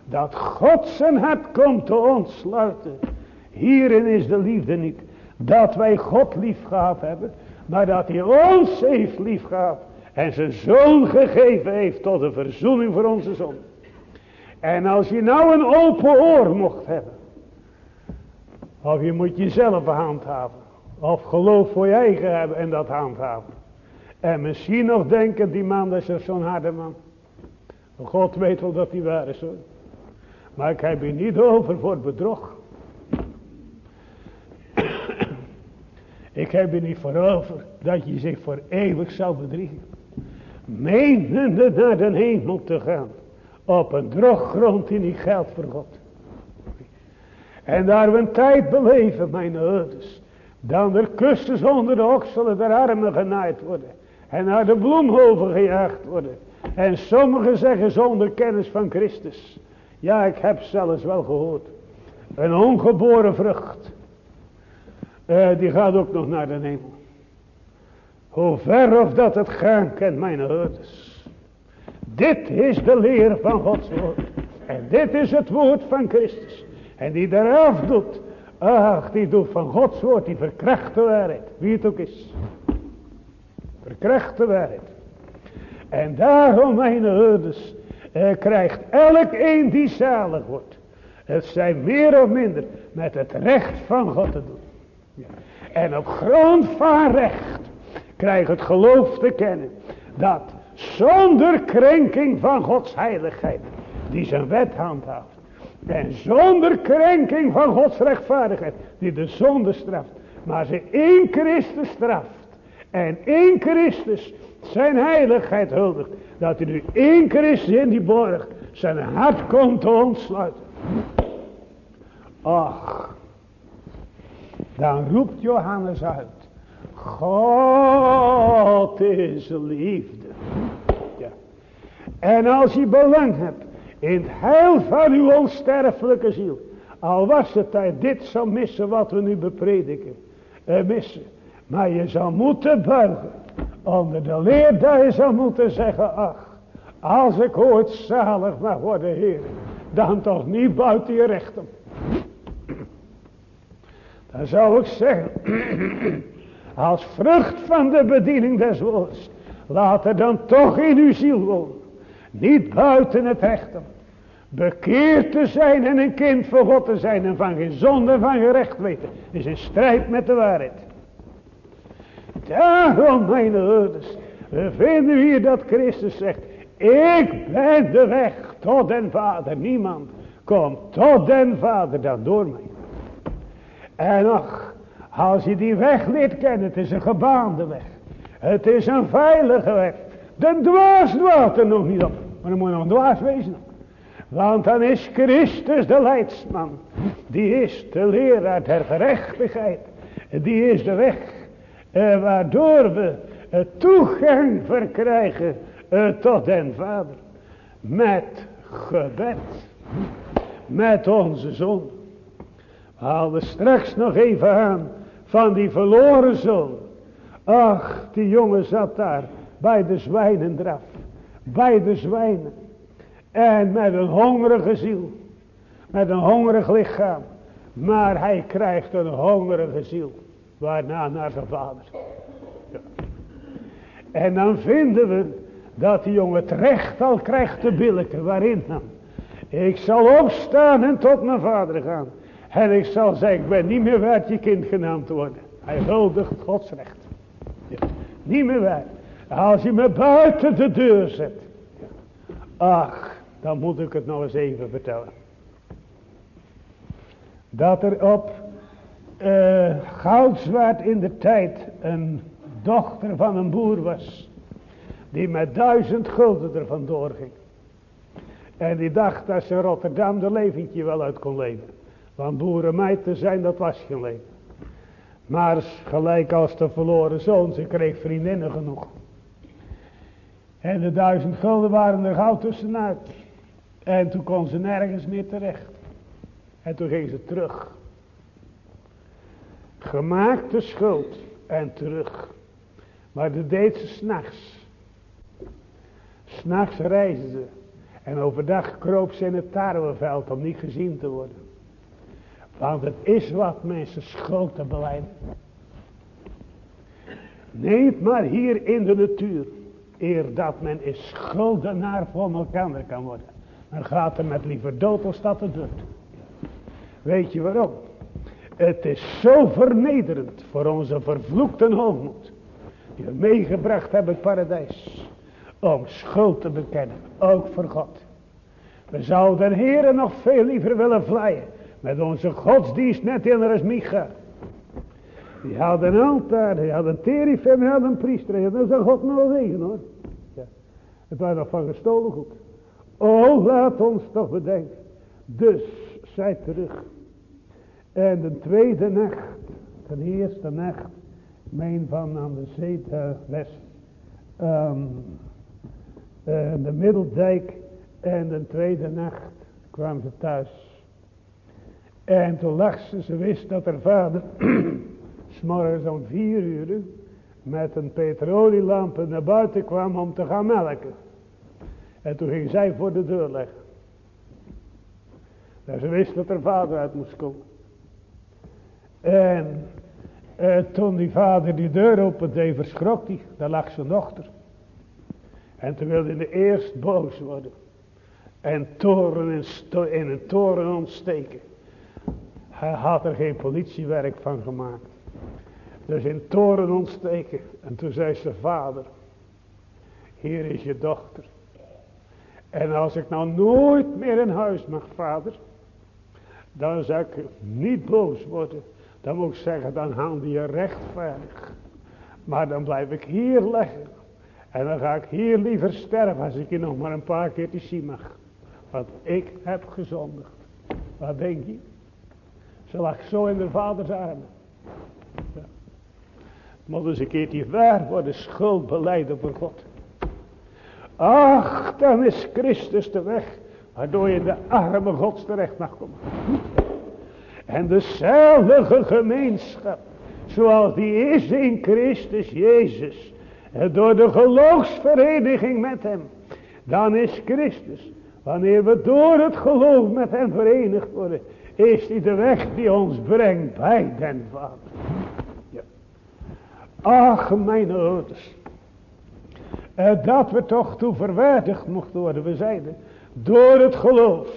Dat God zijn hart komt te ontsluiten. Hierin is de liefde niet. Dat wij God lief gehad hebben. Maar dat hij ons heeft lief gehad. En zijn zoon gegeven heeft tot de verzoening voor onze zon. En als je nou een open oor mocht hebben. Of je moet jezelf handhaven. Of geloof voor je eigen hebben en dat handhaven. En misschien nog denken die man dat is zo'n harde man. God weet wel dat hij waar is hoor. Maar ik heb je niet over voor bedrog. ik heb je niet voor over dat je zich voor eeuwig zou bedriegen menende naar de hemel te gaan. Op een droggrond die niet voor God. En daar we een tijd beleven, mijn ouders. Dan er kussens onder de okselen der armen genaaid worden. En naar de bloemhoven gejaagd worden. En sommigen zeggen zonder kennis van Christus. Ja, ik heb zelfs wel gehoord. Een ongeboren vrucht. Uh, die gaat ook nog naar de hemel. Hoe ver of dat het gaan kent, mijn hoorders. Dit is de leer van Gods woord. En dit is het woord van Christus. En die eraf doet. Ach, die doet van Gods woord, die verkracht de waarheid. Wie het ook is. Verkracht de waarheid. En daarom, mijn hoorders, eh, krijgt elk een die zalig wordt. Het zijn meer of minder met het recht van God te doen. Ja. En op grond van recht krijg het geloof te kennen. Dat zonder krenking van Gods heiligheid. Die zijn wet handhaaft. En zonder krenking van Gods rechtvaardigheid. Die de zonde straft. Maar ze in Christus straft. En in Christus zijn heiligheid huldigt. Dat hij nu in Christus in die borg zijn hart komt te ontsluiten. Ach. Dan roept Johannes uit. God is liefde. Ja. En als je belang hebt in het heil van uw onsterfelijke ziel. Al was het tijd dit zou missen wat we nu beprediken. Uh, missen. Maar je zou moeten buigen. Onder de leer dat je zou moeten zeggen. Ach. Als ik ooit zalig mag worden Heer. Dan toch niet buiten je rechten. Dan zou ik zeggen. Als vrucht van de bediening des woords. Laat er dan toch in uw ziel wonen. Niet buiten het rechten. Bekeerd te zijn en een kind voor God te zijn. En van geen zonde van gerecht weten. Is een strijd met de waarheid. Daarom mijn ouders. We vinden hier dat Christus zegt. Ik ben de weg tot den Vader. Niemand komt tot den Vader dan door mij. En ach, als je die weg leert kennen, het is een gebaande weg. Het is een veilige weg. De dwaas dwaalt er nog niet op. Maar dan moet je nog dwaas wezen. Want dan is Christus de leidsman. Die is de leraar der gerechtigheid. Die is de weg eh, waardoor we eh, toegang verkrijgen eh, tot den Vader. Met gebed. Met onze zon. We straks nog even aan van die verloren zoon. Ach, die jongen zat daar bij de zwijnen draf. Bij de zwijnen. En met een hongerige ziel. Met een hongerig lichaam. Maar hij krijgt een hongerige ziel. Waarna naar zijn vader. En dan vinden we dat die jongen het recht al krijgt te billijken. Waarin dan? Ik zal opstaan en tot mijn vader gaan. En ik zal zeggen, ik ben niet meer waard je kind genaamd te worden. Hij huldigt Gods recht. Ja. Niet meer waard. Als je me buiten de deur zet. Ach, dan moet ik het nog eens even vertellen. Dat er op uh, Goudswaard in de tijd een dochter van een boer was. Die met duizend gulden er vandoor ging. En die dacht dat ze Rotterdam de leventje wel uit kon leven. Want boerenmeid te zijn, dat was geen leven. Maar gelijk als de verloren zoon, ze kreeg vriendinnen genoeg. En de duizend gulden waren er gauw tussenuit. En toen kon ze nergens meer terecht. En toen ging ze terug. Gemaakte schuld en terug. Maar dat deed ze s'nachts. S'nachts reisde ze. En overdag kroop ze in het tarweveld om niet gezien te worden. Want het is wat mensen schuld te beleiden. Neem maar hier in de natuur. Eer dat men is schuldenaar voor elkaar kan worden. Dan gaat er met liever dood als dat het doet. Weet je waarom? Het is zo vernederend voor onze vervloekte hoogmoed. Die we meegebracht hebben het paradijs. Om schuld te bekennen. Ook voor God. We zouden heren nog veel liever willen vleien. Met onze godsdienst net in als Micha. Die hadden een altaar, die hadden een terifem, die hadden een priester. Dat een God nog wegen hoor. Ja. Het was nog van gestolen goed. Oh, laat ons toch bedenken. Dus, zij terug. En de tweede nacht, de eerste nacht, meen van aan de zee west, um, de middeldijk. En de tweede nacht kwam ze thuis. En toen lag ze, ze wist dat haar vader, s'morgens om vier uur, met een petrolielamp naar buiten kwam om te gaan melken. En toen ging zij voor de deur leggen. En ze wist dat haar vader uit moest komen. En eh, toen die vader die deur opende, verschrok hij. Daar lag zijn dochter. En toen wilde hij eerst boos worden. En toren in, in een toren ontsteken. Hij had er geen politiewerk van gemaakt. Dus in toren ontsteken. En toen zei ze, vader, hier is je dochter. En als ik nou nooit meer in huis mag, vader, dan zou ik niet boos worden. Dan moet ik zeggen, dan handel je rechtvaardig. Maar dan blijf ik hier leggen. En dan ga ik hier liever sterven als ik je nog maar een paar keer te zien mag. Want ik heb gezondigd. Wat denk je? Ze lag zo in de vaders armen. Ja. Moet eens een keertje waar worden schuld beleiden voor God. Ach, dan is Christus de weg. Waardoor je in de arme gods terecht mag komen. En dezelfde gemeenschap. Zoals die is in Christus Jezus. En door de geloofsvereniging met hem. Dan is Christus. Wanneer we door het geloof met hem verenigd worden. Is hij de weg die ons brengt bij den Vader. Ja. Ach mijn ouders. En dat we toch toe verwaardigd mochten worden. We zeiden. Door het geloof.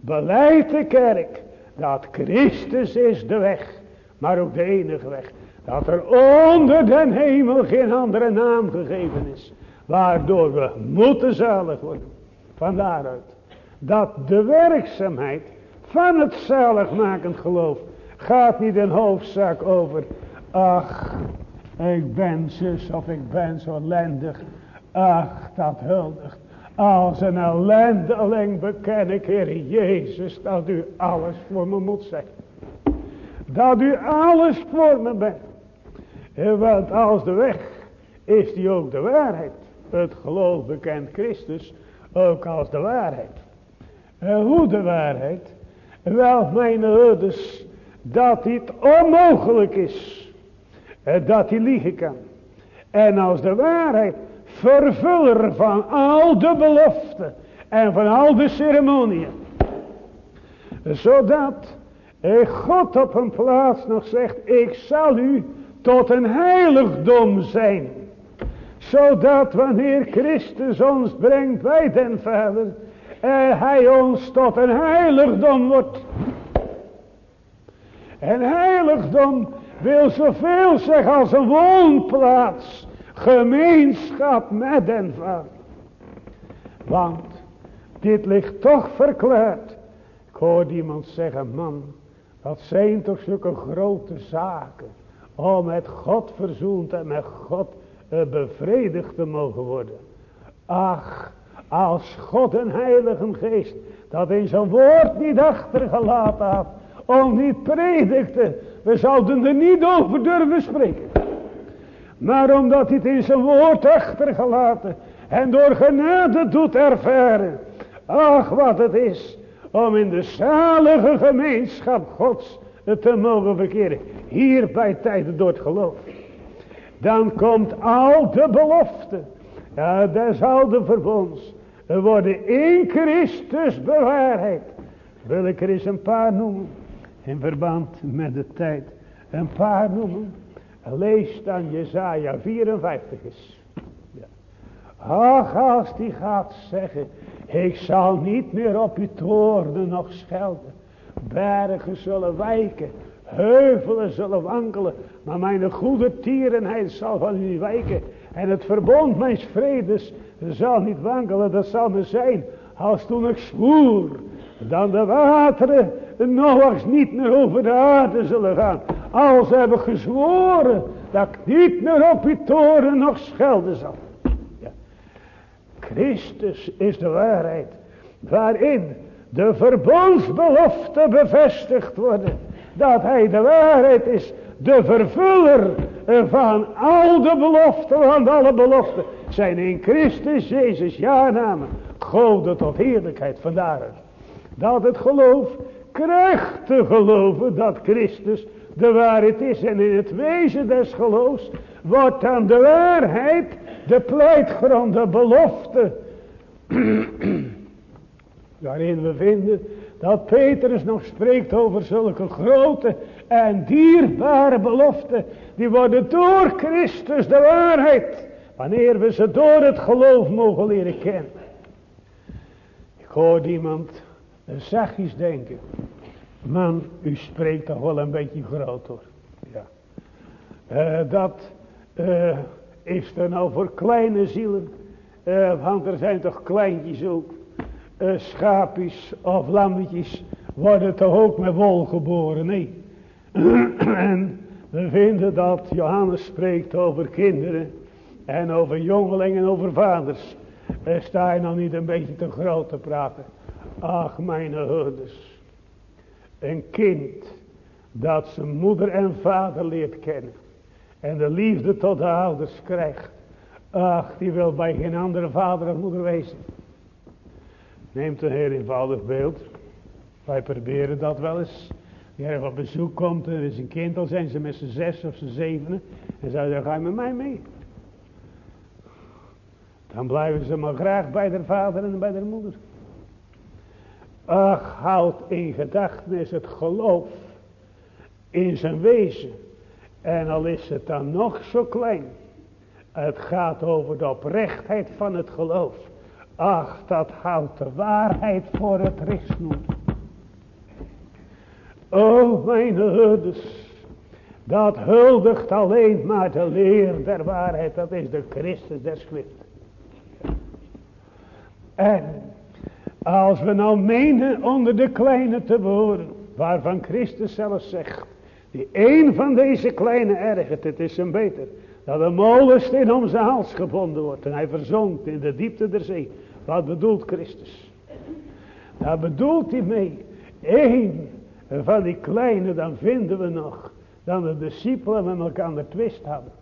Beleid de kerk. Dat Christus is de weg. Maar ook de enige weg. Dat er onder den hemel geen andere naam gegeven is. Waardoor we moeten zalig worden. Vandaaruit. Dat de werkzaamheid van het zaligmakend geloof. Gaat niet in hoofdzaak over. Ach, ik ben zus of ik ben zo ellendig. Ach, dat huldigt. Als een ellendeling beken ik, Heer Jezus, dat u alles voor me moet zijn. Dat u alles voor me bent. Want als de weg is die ook de waarheid. Het geloof bekent Christus ook als de waarheid. En hoe de waarheid? Wel, mijn ouders, dat dit onmogelijk is. Dat hij liegen kan. En als de waarheid vervuller van al de beloften en van al de ceremonieën. Zodat God op een plaats nog zegt, ik zal u tot een heiligdom zijn. Zodat wanneer Christus ons brengt bij den Vader, en hij ons tot een heiligdom wordt. En heiligdom wil zoveel zeggen als een woonplaats. Gemeenschap met den Vader. Want dit ligt toch verklaard. Ik hoorde iemand zeggen, man, dat zijn toch zulke grote zaken. Om met God verzoend en met God uh, bevredigd te mogen worden. Ach, als God een heilige geest dat in zijn woord niet achtergelaten had. Om niet predikte. We zouden er niet over durven spreken. Maar omdat hij het in zijn woord achtergelaten. En door genade doet ervaren. Ach wat het is. Om in de zalige gemeenschap gods te mogen verkeren. Hier bij tijden door het geloof. Dan komt al de belofte. Ja, des oude verbonds. Er worden in Christus bewaarheid. Wil ik er eens een paar noemen. In verband met de tijd. Een paar noemen. Lees dan Jezaja 54 eens. Ja. Ach, als die gaat zeggen. Ik zal niet meer op uw toornen nog schelden. Bergen zullen wijken. Heuvelen zullen wankelen. Maar mijn goede tierenheid zal van u wijken. En het verbond mijn vredes zal niet wankelen. Dat zal me zijn. Als toen ik zwoer. Dan de wateren Noachs niet meer over de aarde zullen gaan. Als hebben gezworen. Dat ik niet meer op uw toren nog schelden zal. Ja. Christus is de waarheid. Waarin de verbondsbelofte bevestigd worden. Dat hij de waarheid is. De vervuller van al de beloften, van alle beloften. Zijn in Christus Jezus ja namen. Tot heerlijkheid vandaar. Dat het geloof krijgt te geloven dat Christus de waarheid is. En in het wezen des geloofs wordt dan de waarheid de pleitgrond, de belofte. Waarin we vinden dat Petrus nog spreekt over zulke grote en dierbare beloften. Die worden door Christus de waarheid. Wanneer we ze door het geloof mogen leren kennen. Ik hoor iemand zachtjes denken. Man, u spreekt toch wel een beetje groot hoor. Ja. Uh, dat uh, is er nou voor kleine zielen. Uh, want er zijn toch kleintjes ook. schaapjes of lammetjes worden toch ook met wol geboren. Nee. en we vinden dat Johannes spreekt over kinderen. En over jongelingen en over vaders. sta je nou niet een beetje te groot te praten. Ach mijn houders. Een kind dat zijn moeder en vader leert kennen. En de liefde tot de ouders krijgt. Ach, die wil bij geen andere vader of moeder wezen. Neemt een heel eenvoudig beeld. Wij proberen dat wel eens. Die er op bezoek komt en er is een kind, al zijn ze met z'n zes of z'n zevenen. En zou je ga je met mij mee? Dan blijven ze maar graag bij de vader en bij de moeder. Ach, houd in gedachtenis het geloof in zijn wezen. En al is het dan nog zo klein. Het gaat over de oprechtheid van het geloof. Ach, dat houdt de waarheid voor het richtsnoer. O mijn herders. Dat huldigt alleen maar de leer der waarheid. Dat is de Christus der Schrift. En als we nou menen onder de kleine te behoren. Waarvan Christus zelf zegt. Die een van deze kleine ergert. Het is hem beter. Dat een molensteen om zijn hals gebonden wordt. En hij verzonkt in de diepte der zee. Wat bedoelt Christus? Daar bedoelt hij mee. Eén van die kleine dan vinden we nog. Dan de discipelen met elkaar de twist hadden.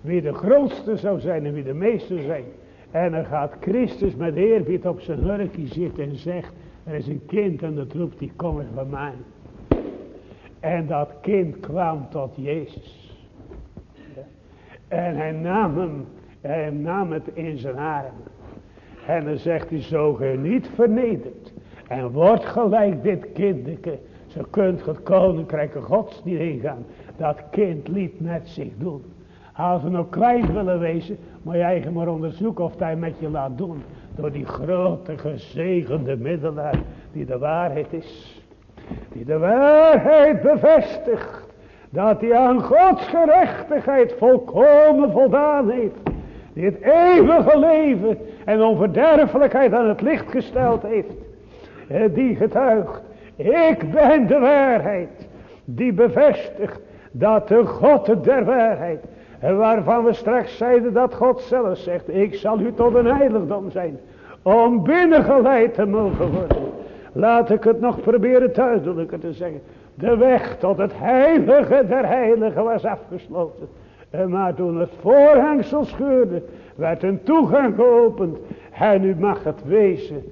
Wie de grootste zou zijn en wie de meeste zijn. En dan gaat Christus met eerbied op zijn hurkje zitten en zegt. Er is een kind en dat roept die kom eens bij mij. En dat kind kwam tot Jezus. En hij nam hem, hij nam het in zijn armen. En dan zegt hij, zo niet vernederd. En wordt gelijk dit kindje. Zo kunt het koninkrijk gods niet ingaan. Dat kind liet met zich doen. Als we nog klein willen wezen, moet je eigen maar onderzoeken of hij met je laat doen. Door die grote gezegende middelaar die de waarheid is. Die de waarheid bevestigt. Dat hij aan Gods gerechtigheid volkomen voldaan heeft. Die het eeuwige leven en onverderfelijkheid aan het licht gesteld heeft. Die getuigt. Ik ben de waarheid. Die bevestigt dat de God der waarheid. Waarvan we straks zeiden dat God zelf zegt. Ik zal u tot een heiligdom zijn. Om binnengeleid te mogen worden. Laat ik het nog proberen duidelijker te zeggen. De weg tot het heilige der heiligen was afgesloten. Maar toen het voorhangsel scheurde, werd een toegang geopend. En nu mag het wezen.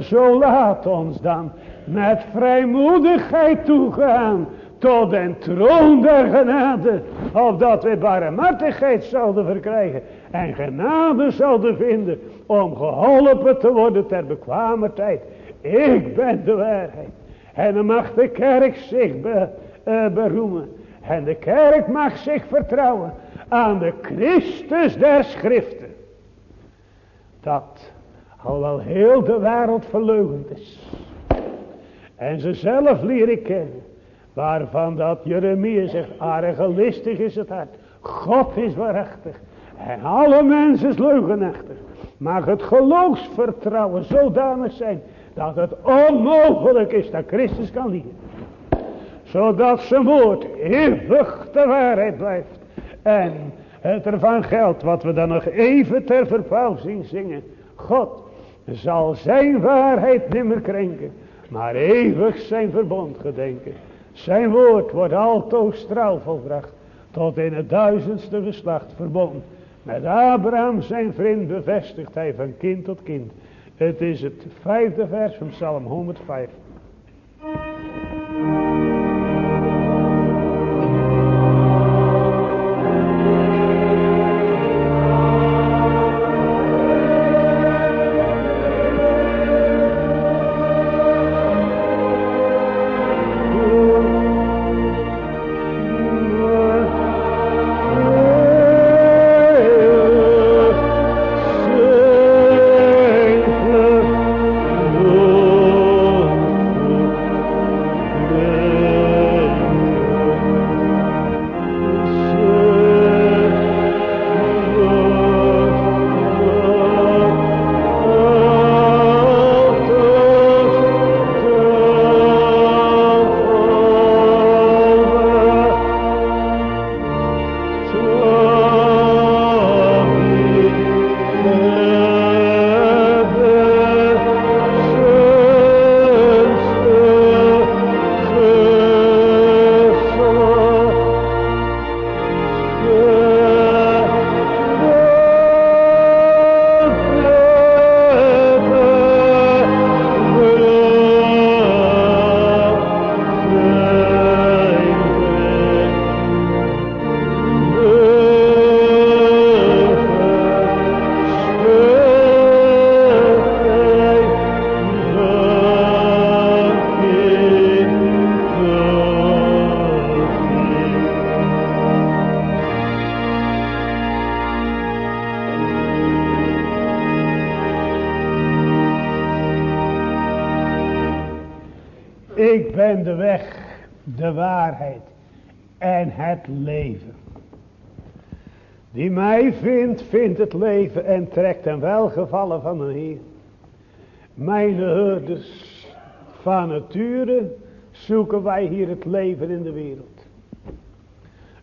Zo laat ons dan met vrijmoedigheid toegaan tot den troon der genade. Opdat wij barmhartigheid zouden verkrijgen. En genade zouden vinden om geholpen te worden ter bekwamer tijd. Ik ben de waarheid. En dan mag de kerk zich be, uh, beroemen. En de kerk mag zich vertrouwen aan de Christus der schriften. Dat alhoewel heel de wereld verleugend is. En ze zelf leren kennen. Waarvan dat Jeremia zegt, argalistig is het hart. God is waarachtig. En alle mensen is leugenachtig. Mag het geloofsvertrouwen zodanig zijn dat het onmogelijk is dat Christus kan liegen. Zodat zijn woord eeuwig de waarheid blijft. En het ervan geldt wat we dan nog even ter verpauzing zingen. God zal zijn waarheid nimmer krenken. Maar eeuwig zijn verbond gedenken. Zijn woord wordt altoos trouw volbracht. Tot in het duizendste geslacht verbonden. Met Abraham zijn vriend bevestigt hij van kind tot kind. Het is het vijfde vers van Psalm 105. Vindt, het leven en trekt een welgevallen van de Heer. Mijn herders van nature zoeken wij hier het leven in de wereld.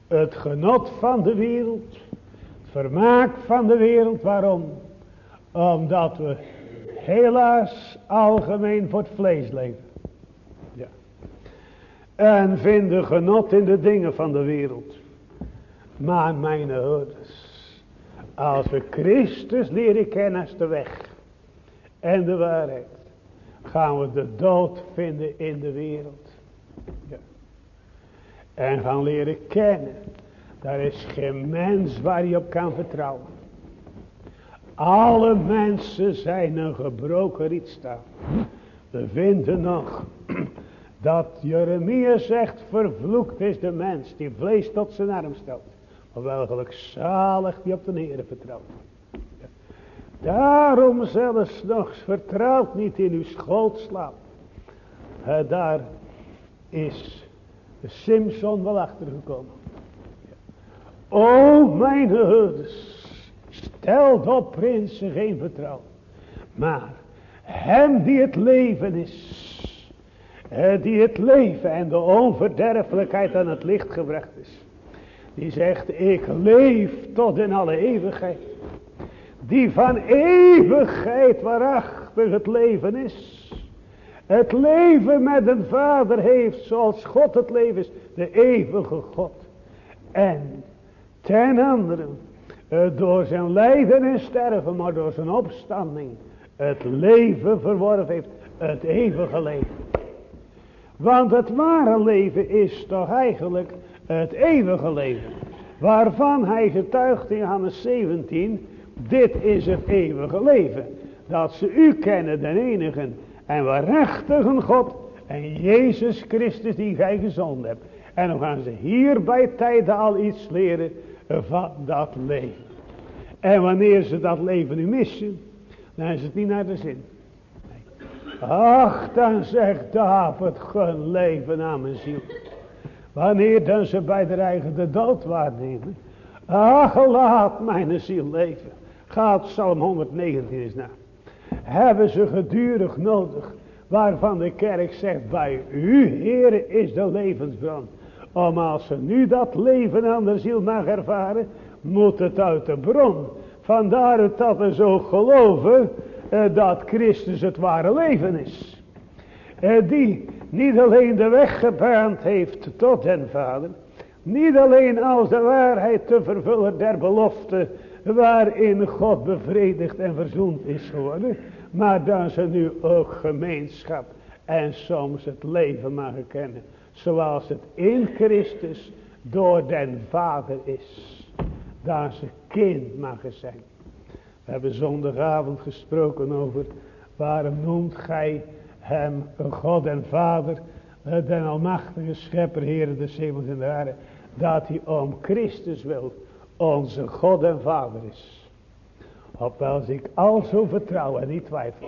Het genot van de wereld, het vermaak van de wereld, waarom? Omdat we helaas algemeen voor het vlees leven. Ja. En vinden genot in de dingen van de wereld. Maar mijn herders, als we Christus leren kennen als de weg en de waarheid, gaan we de dood vinden in de wereld. Ja. En gaan leren kennen, daar is geen mens waar je op kan vertrouwen. Alle mensen zijn een gebroken rietstaaf. We vinden nog dat Jeremia zegt, vervloekt is de mens die vlees tot zijn arm stelt. Maar wel zalig die op de Heer vertrouwt. Daarom zelfs nog vertrouwt niet in uw schoolslaap. daar is Simpson wel achtergekomen. O mijn herders, stelt op prinsen geen vertrouwen. Maar hem die het leven is, die het leven en de onverderfelijkheid aan het licht gebracht is. Die zegt, ik leef tot in alle eeuwigheid. Die van eeuwigheid waarachtig het leven is. Het leven met een vader heeft zoals God het leven is. De eeuwige God. En ten andere door zijn lijden en sterven, maar door zijn opstanding het leven verworven heeft. Het eeuwige leven. Want het ware leven is toch eigenlijk het eeuwige leven. Waarvan hij getuigt in Johannes 17. Dit is het eeuwige leven. Dat ze u kennen, den enigen en waarachtige God. En Jezus Christus die gij gezonden hebt. En dan gaan ze hier bij tijden al iets leren van dat leven. En wanneer ze dat leven nu missen. Dan is het niet naar de zin. Ach, dan zegt David, gun leven aan mijn ziel. Wanneer dan ze bij de eigen de dood waarnemen. Ach, laat mijn ziel leven. Gaat Psalm 119 eens na. Hebben ze gedurig nodig. Waarvan de kerk zegt, bij u, Heer, is de levensbron. Om als ze nu dat leven aan de ziel mag ervaren, moet het uit de bron. Vandaar dat we zo geloven eh, dat Christus het ware leven is. Eh, die niet alleen de weg gebaand heeft tot den Vader. Niet alleen als de waarheid te vervullen der belofte waarin God bevredigd en verzoend is geworden. Maar dat ze nu ook gemeenschap en soms het leven mag kennen. Zoals het in Christus door den Vader is. Daar ze kind mag zijn. We hebben zondagavond gesproken over waarom noemt gij hem God en Vader, eh, den almachtige schepper, Heer de hemels en de aarde, dat hij om Christus wil onze God en Vader is. Op welk ik al zo vertrouw en niet twijfel,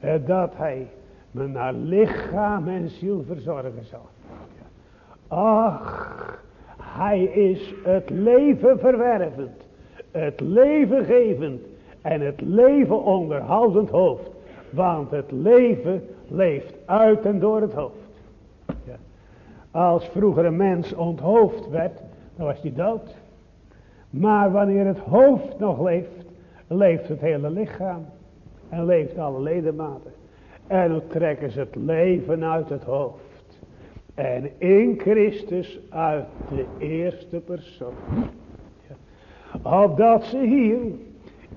eh, dat hij me naar lichaam en ziel verzorgen zal. Ach, hij is het leven verwervend, het leven gevend en het leven onderhoudend hoofd. Want het leven leeft uit en door het hoofd. Ja. Als vroeger een mens onthoofd werd, dan was hij dood. Maar wanneer het hoofd nog leeft, leeft het hele lichaam. En leeft alle ledematen. En dan trekken ze het leven uit het hoofd. En in Christus uit de eerste persoon. Ja. Opdat ze hier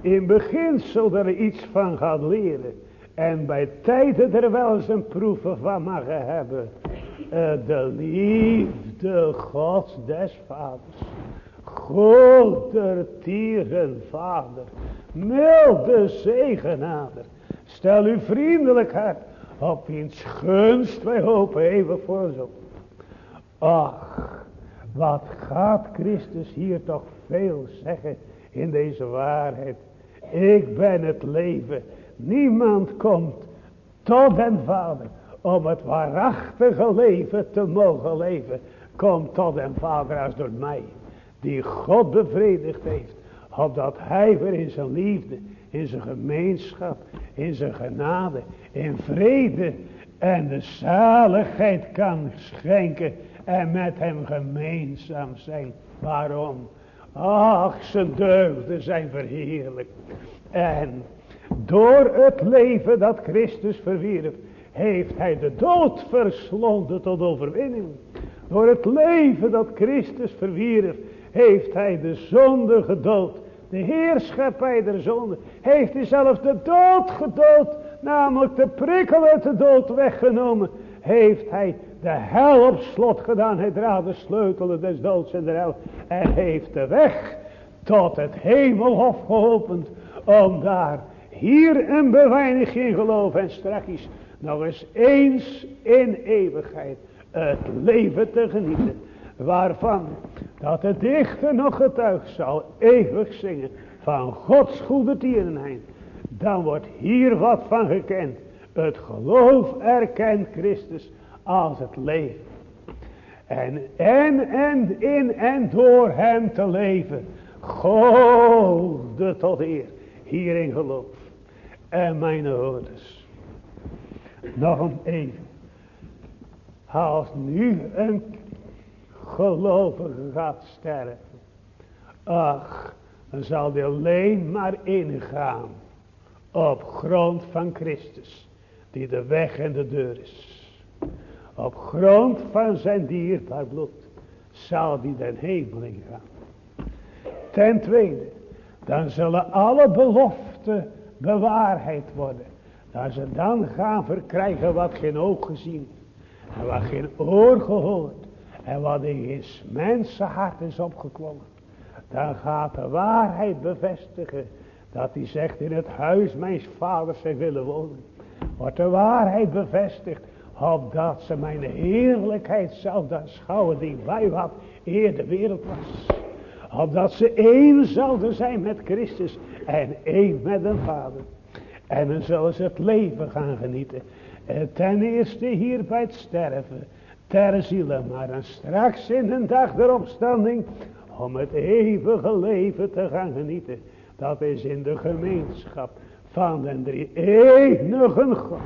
in beginsel er iets van gaat leren. En bij tijden er wel eens een proeven van mag hebben. Uh, de liefde Gods des vaders. Groter tieren vader. Milde zegenader. Stel uw vriendelijk hart op wiens gunst wij hopen eeuwig voor op. Ach, wat gaat Christus hier toch veel zeggen in deze waarheid. Ik ben het leven Niemand komt tot den Vader. om het waarachtige leven te mogen leven. Komt tot en Vader als door mij. Die God bevredigd heeft. Opdat hij weer in zijn liefde, in zijn gemeenschap, in zijn genade, in vrede en de zaligheid kan schenken en met hem gemeenzaam zijn. Waarom? Ach, zijn deugden zijn verheerlijk. En door het leven dat Christus verwierf, heeft hij de dood verslonden tot overwinning. Door het leven dat Christus verwierf, heeft hij de zonde gedood. De heerschappij der zonde. Heeft hij zelfs de dood gedood. Namelijk de prikkel uit de dood weggenomen. Heeft hij de hel op slot gedaan. Hij draagt de sleutel des doods en de hel. En heeft de weg tot het hemelhof geopend. Om daar hier een beveiliging geloof en straks nog eens eens in eeuwigheid het leven te genieten. Waarvan dat de dichter nog getuigd zal eeuwig zingen van Gods goede tierenheid. Dan wordt hier wat van gekend. Het geloof erkent Christus als het leven. En, en, en, in en door hem te leven. Gode tot eer. Hierin geloof. En mijn ouders. Nog een even. Als nu een gelovige gaat sterven. Ach, dan zal hij alleen maar ingaan. Op grond van Christus. Die de weg en de deur is. Op grond van zijn dierbaar bloed. Zal die den hemel ingaan. Ten tweede. Dan zullen alle beloften bewaarheid worden. Dat ze dan gaan verkrijgen wat geen oog gezien. En wat geen oor gehoord. En wat in geen mensenhart is opgeklommen. Dan gaat de waarheid bevestigen. Dat hij zegt in het huis mijn vaders zij willen wonen. Wordt de waarheid bevestigd. Opdat ze mijn heerlijkheid zouden schouwen die wij had eer de wereld was. Opdat ze één zouden zijn met Christus en één met een Vader. En dan zullen ze het leven gaan genieten. Ten eerste hier bij het sterven. Ter ziele, maar dan straks in een dag der opstanding. Om het eeuwige leven te gaan genieten. Dat is in de gemeenschap van de drie enige God.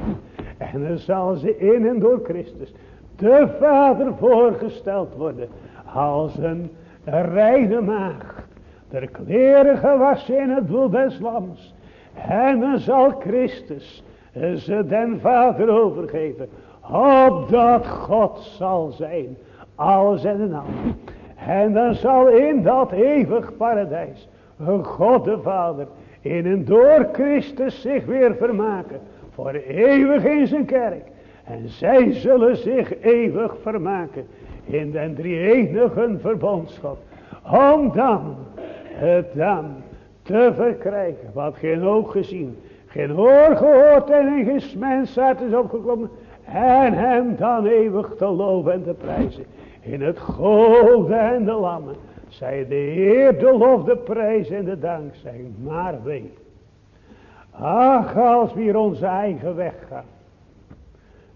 En dan zal ze in en door Christus de Vader voorgesteld worden. Als een reine maagd. De kleren gewassen in het bloed des lams. En dan zal Christus ze den Vader overgeven. Opdat God zal zijn. Alles en in al. En dan zal in dat eeuwig paradijs. God de Vader. In en door Christus zich weer vermaken. Voor eeuwig in zijn kerk. En zij zullen zich eeuwig vermaken. In den drie enigen verbondschap. Om dan. Het dan te verkrijgen. Wat geen oog gezien. Geen oor gehoord en in geen mens is opgekomen. En hem dan eeuwig te loven en te prijzen. In het goden en de lammen. Zij de Heer de lof, de prijs en de dank zijn. Maar weet. Ach, als we hier onze eigen weg gaan.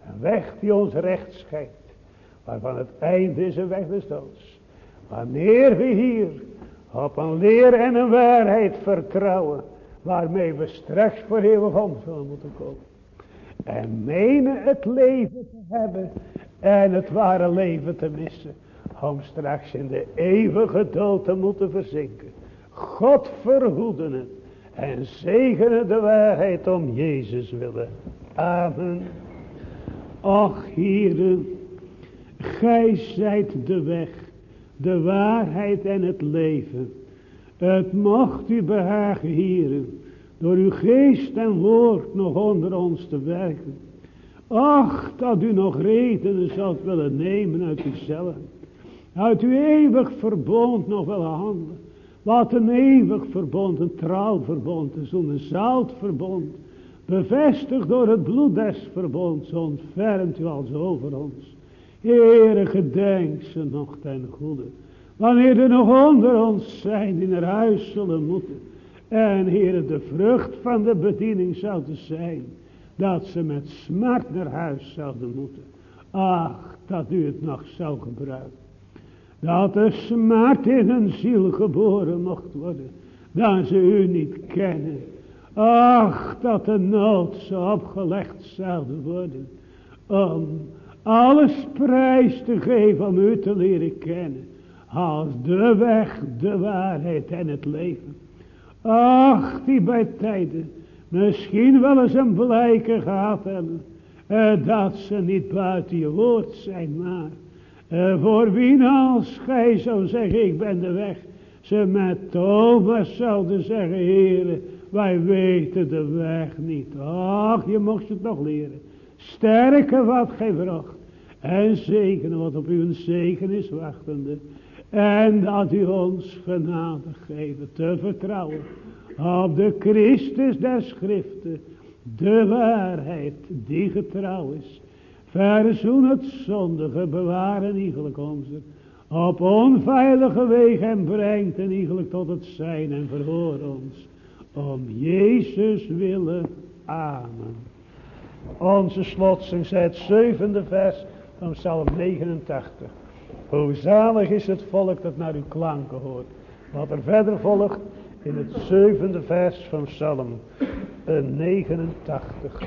Een weg die ons recht schijnt. Waarvan het einde is een weg des doods. Wanneer we hier op een leer en een waarheid vertrouwen. Waarmee we straks voor eeuwig om zullen moeten komen. En menen het leven te hebben. En het ware leven te missen. Om straks in de eeuwige dood te moeten verzinken. God verhoeden het. En zegenen de waarheid om Jezus willen. Amen. Och, Heere, gij zijt de weg de waarheid en het leven. Het mocht u behagen, heren, door uw geest en woord nog onder ons te werken. Ach, dat u nog redenen zoudt willen nemen uit uzelf. Uit uw eeuwig verbond nog willen handelen. Wat een eeuwig verbond, een trouw verbond is, een zout verbond. Bevestigd door het bloed des verbonds, ontfermt u als over ons. Heere, gedenk ze nog ten goede. Wanneer er nog onder ons zijn die naar huis zullen moeten. En Heere, de vrucht van de bediening zou te zijn. dat ze met smart naar huis zouden moeten. Ach, dat u het nog zou gebruiken. Dat de smart in hun ziel geboren mocht worden. Dat ze u niet kennen. Ach, dat de nood zo opgelegd zouden worden. Om alles prijs te geven om u te leren kennen. Als de weg, de waarheid en het leven. Ach, die bij tijden misschien wel eens een blijken gehad hebben. Eh, dat ze niet buiten je woord zijn, maar eh, voor wie als gij zou zeggen, ik ben de weg. Ze met Thomas zouden zeggen, heren, wij weten de weg niet. Ach, je mocht het nog leren. Sterke wat gij vraagt. En zegenen wat op uw zegen is wachtende. En dat u ons genade geeft te vertrouwen op de Christus der schriften, de waarheid die getrouw is. Verzoen het zondige, bewaren iegelijk onze, op onveilige wegen en brengt en iegelijk tot het zijn en verhoor ons. Om Jezus willen. Amen. Onze slotzing zei het zevende vers van Psalm 89. Hoe zalig is het volk dat naar uw klanken hoort. Wat er verder volgt in het zevende vers van Psalm 89.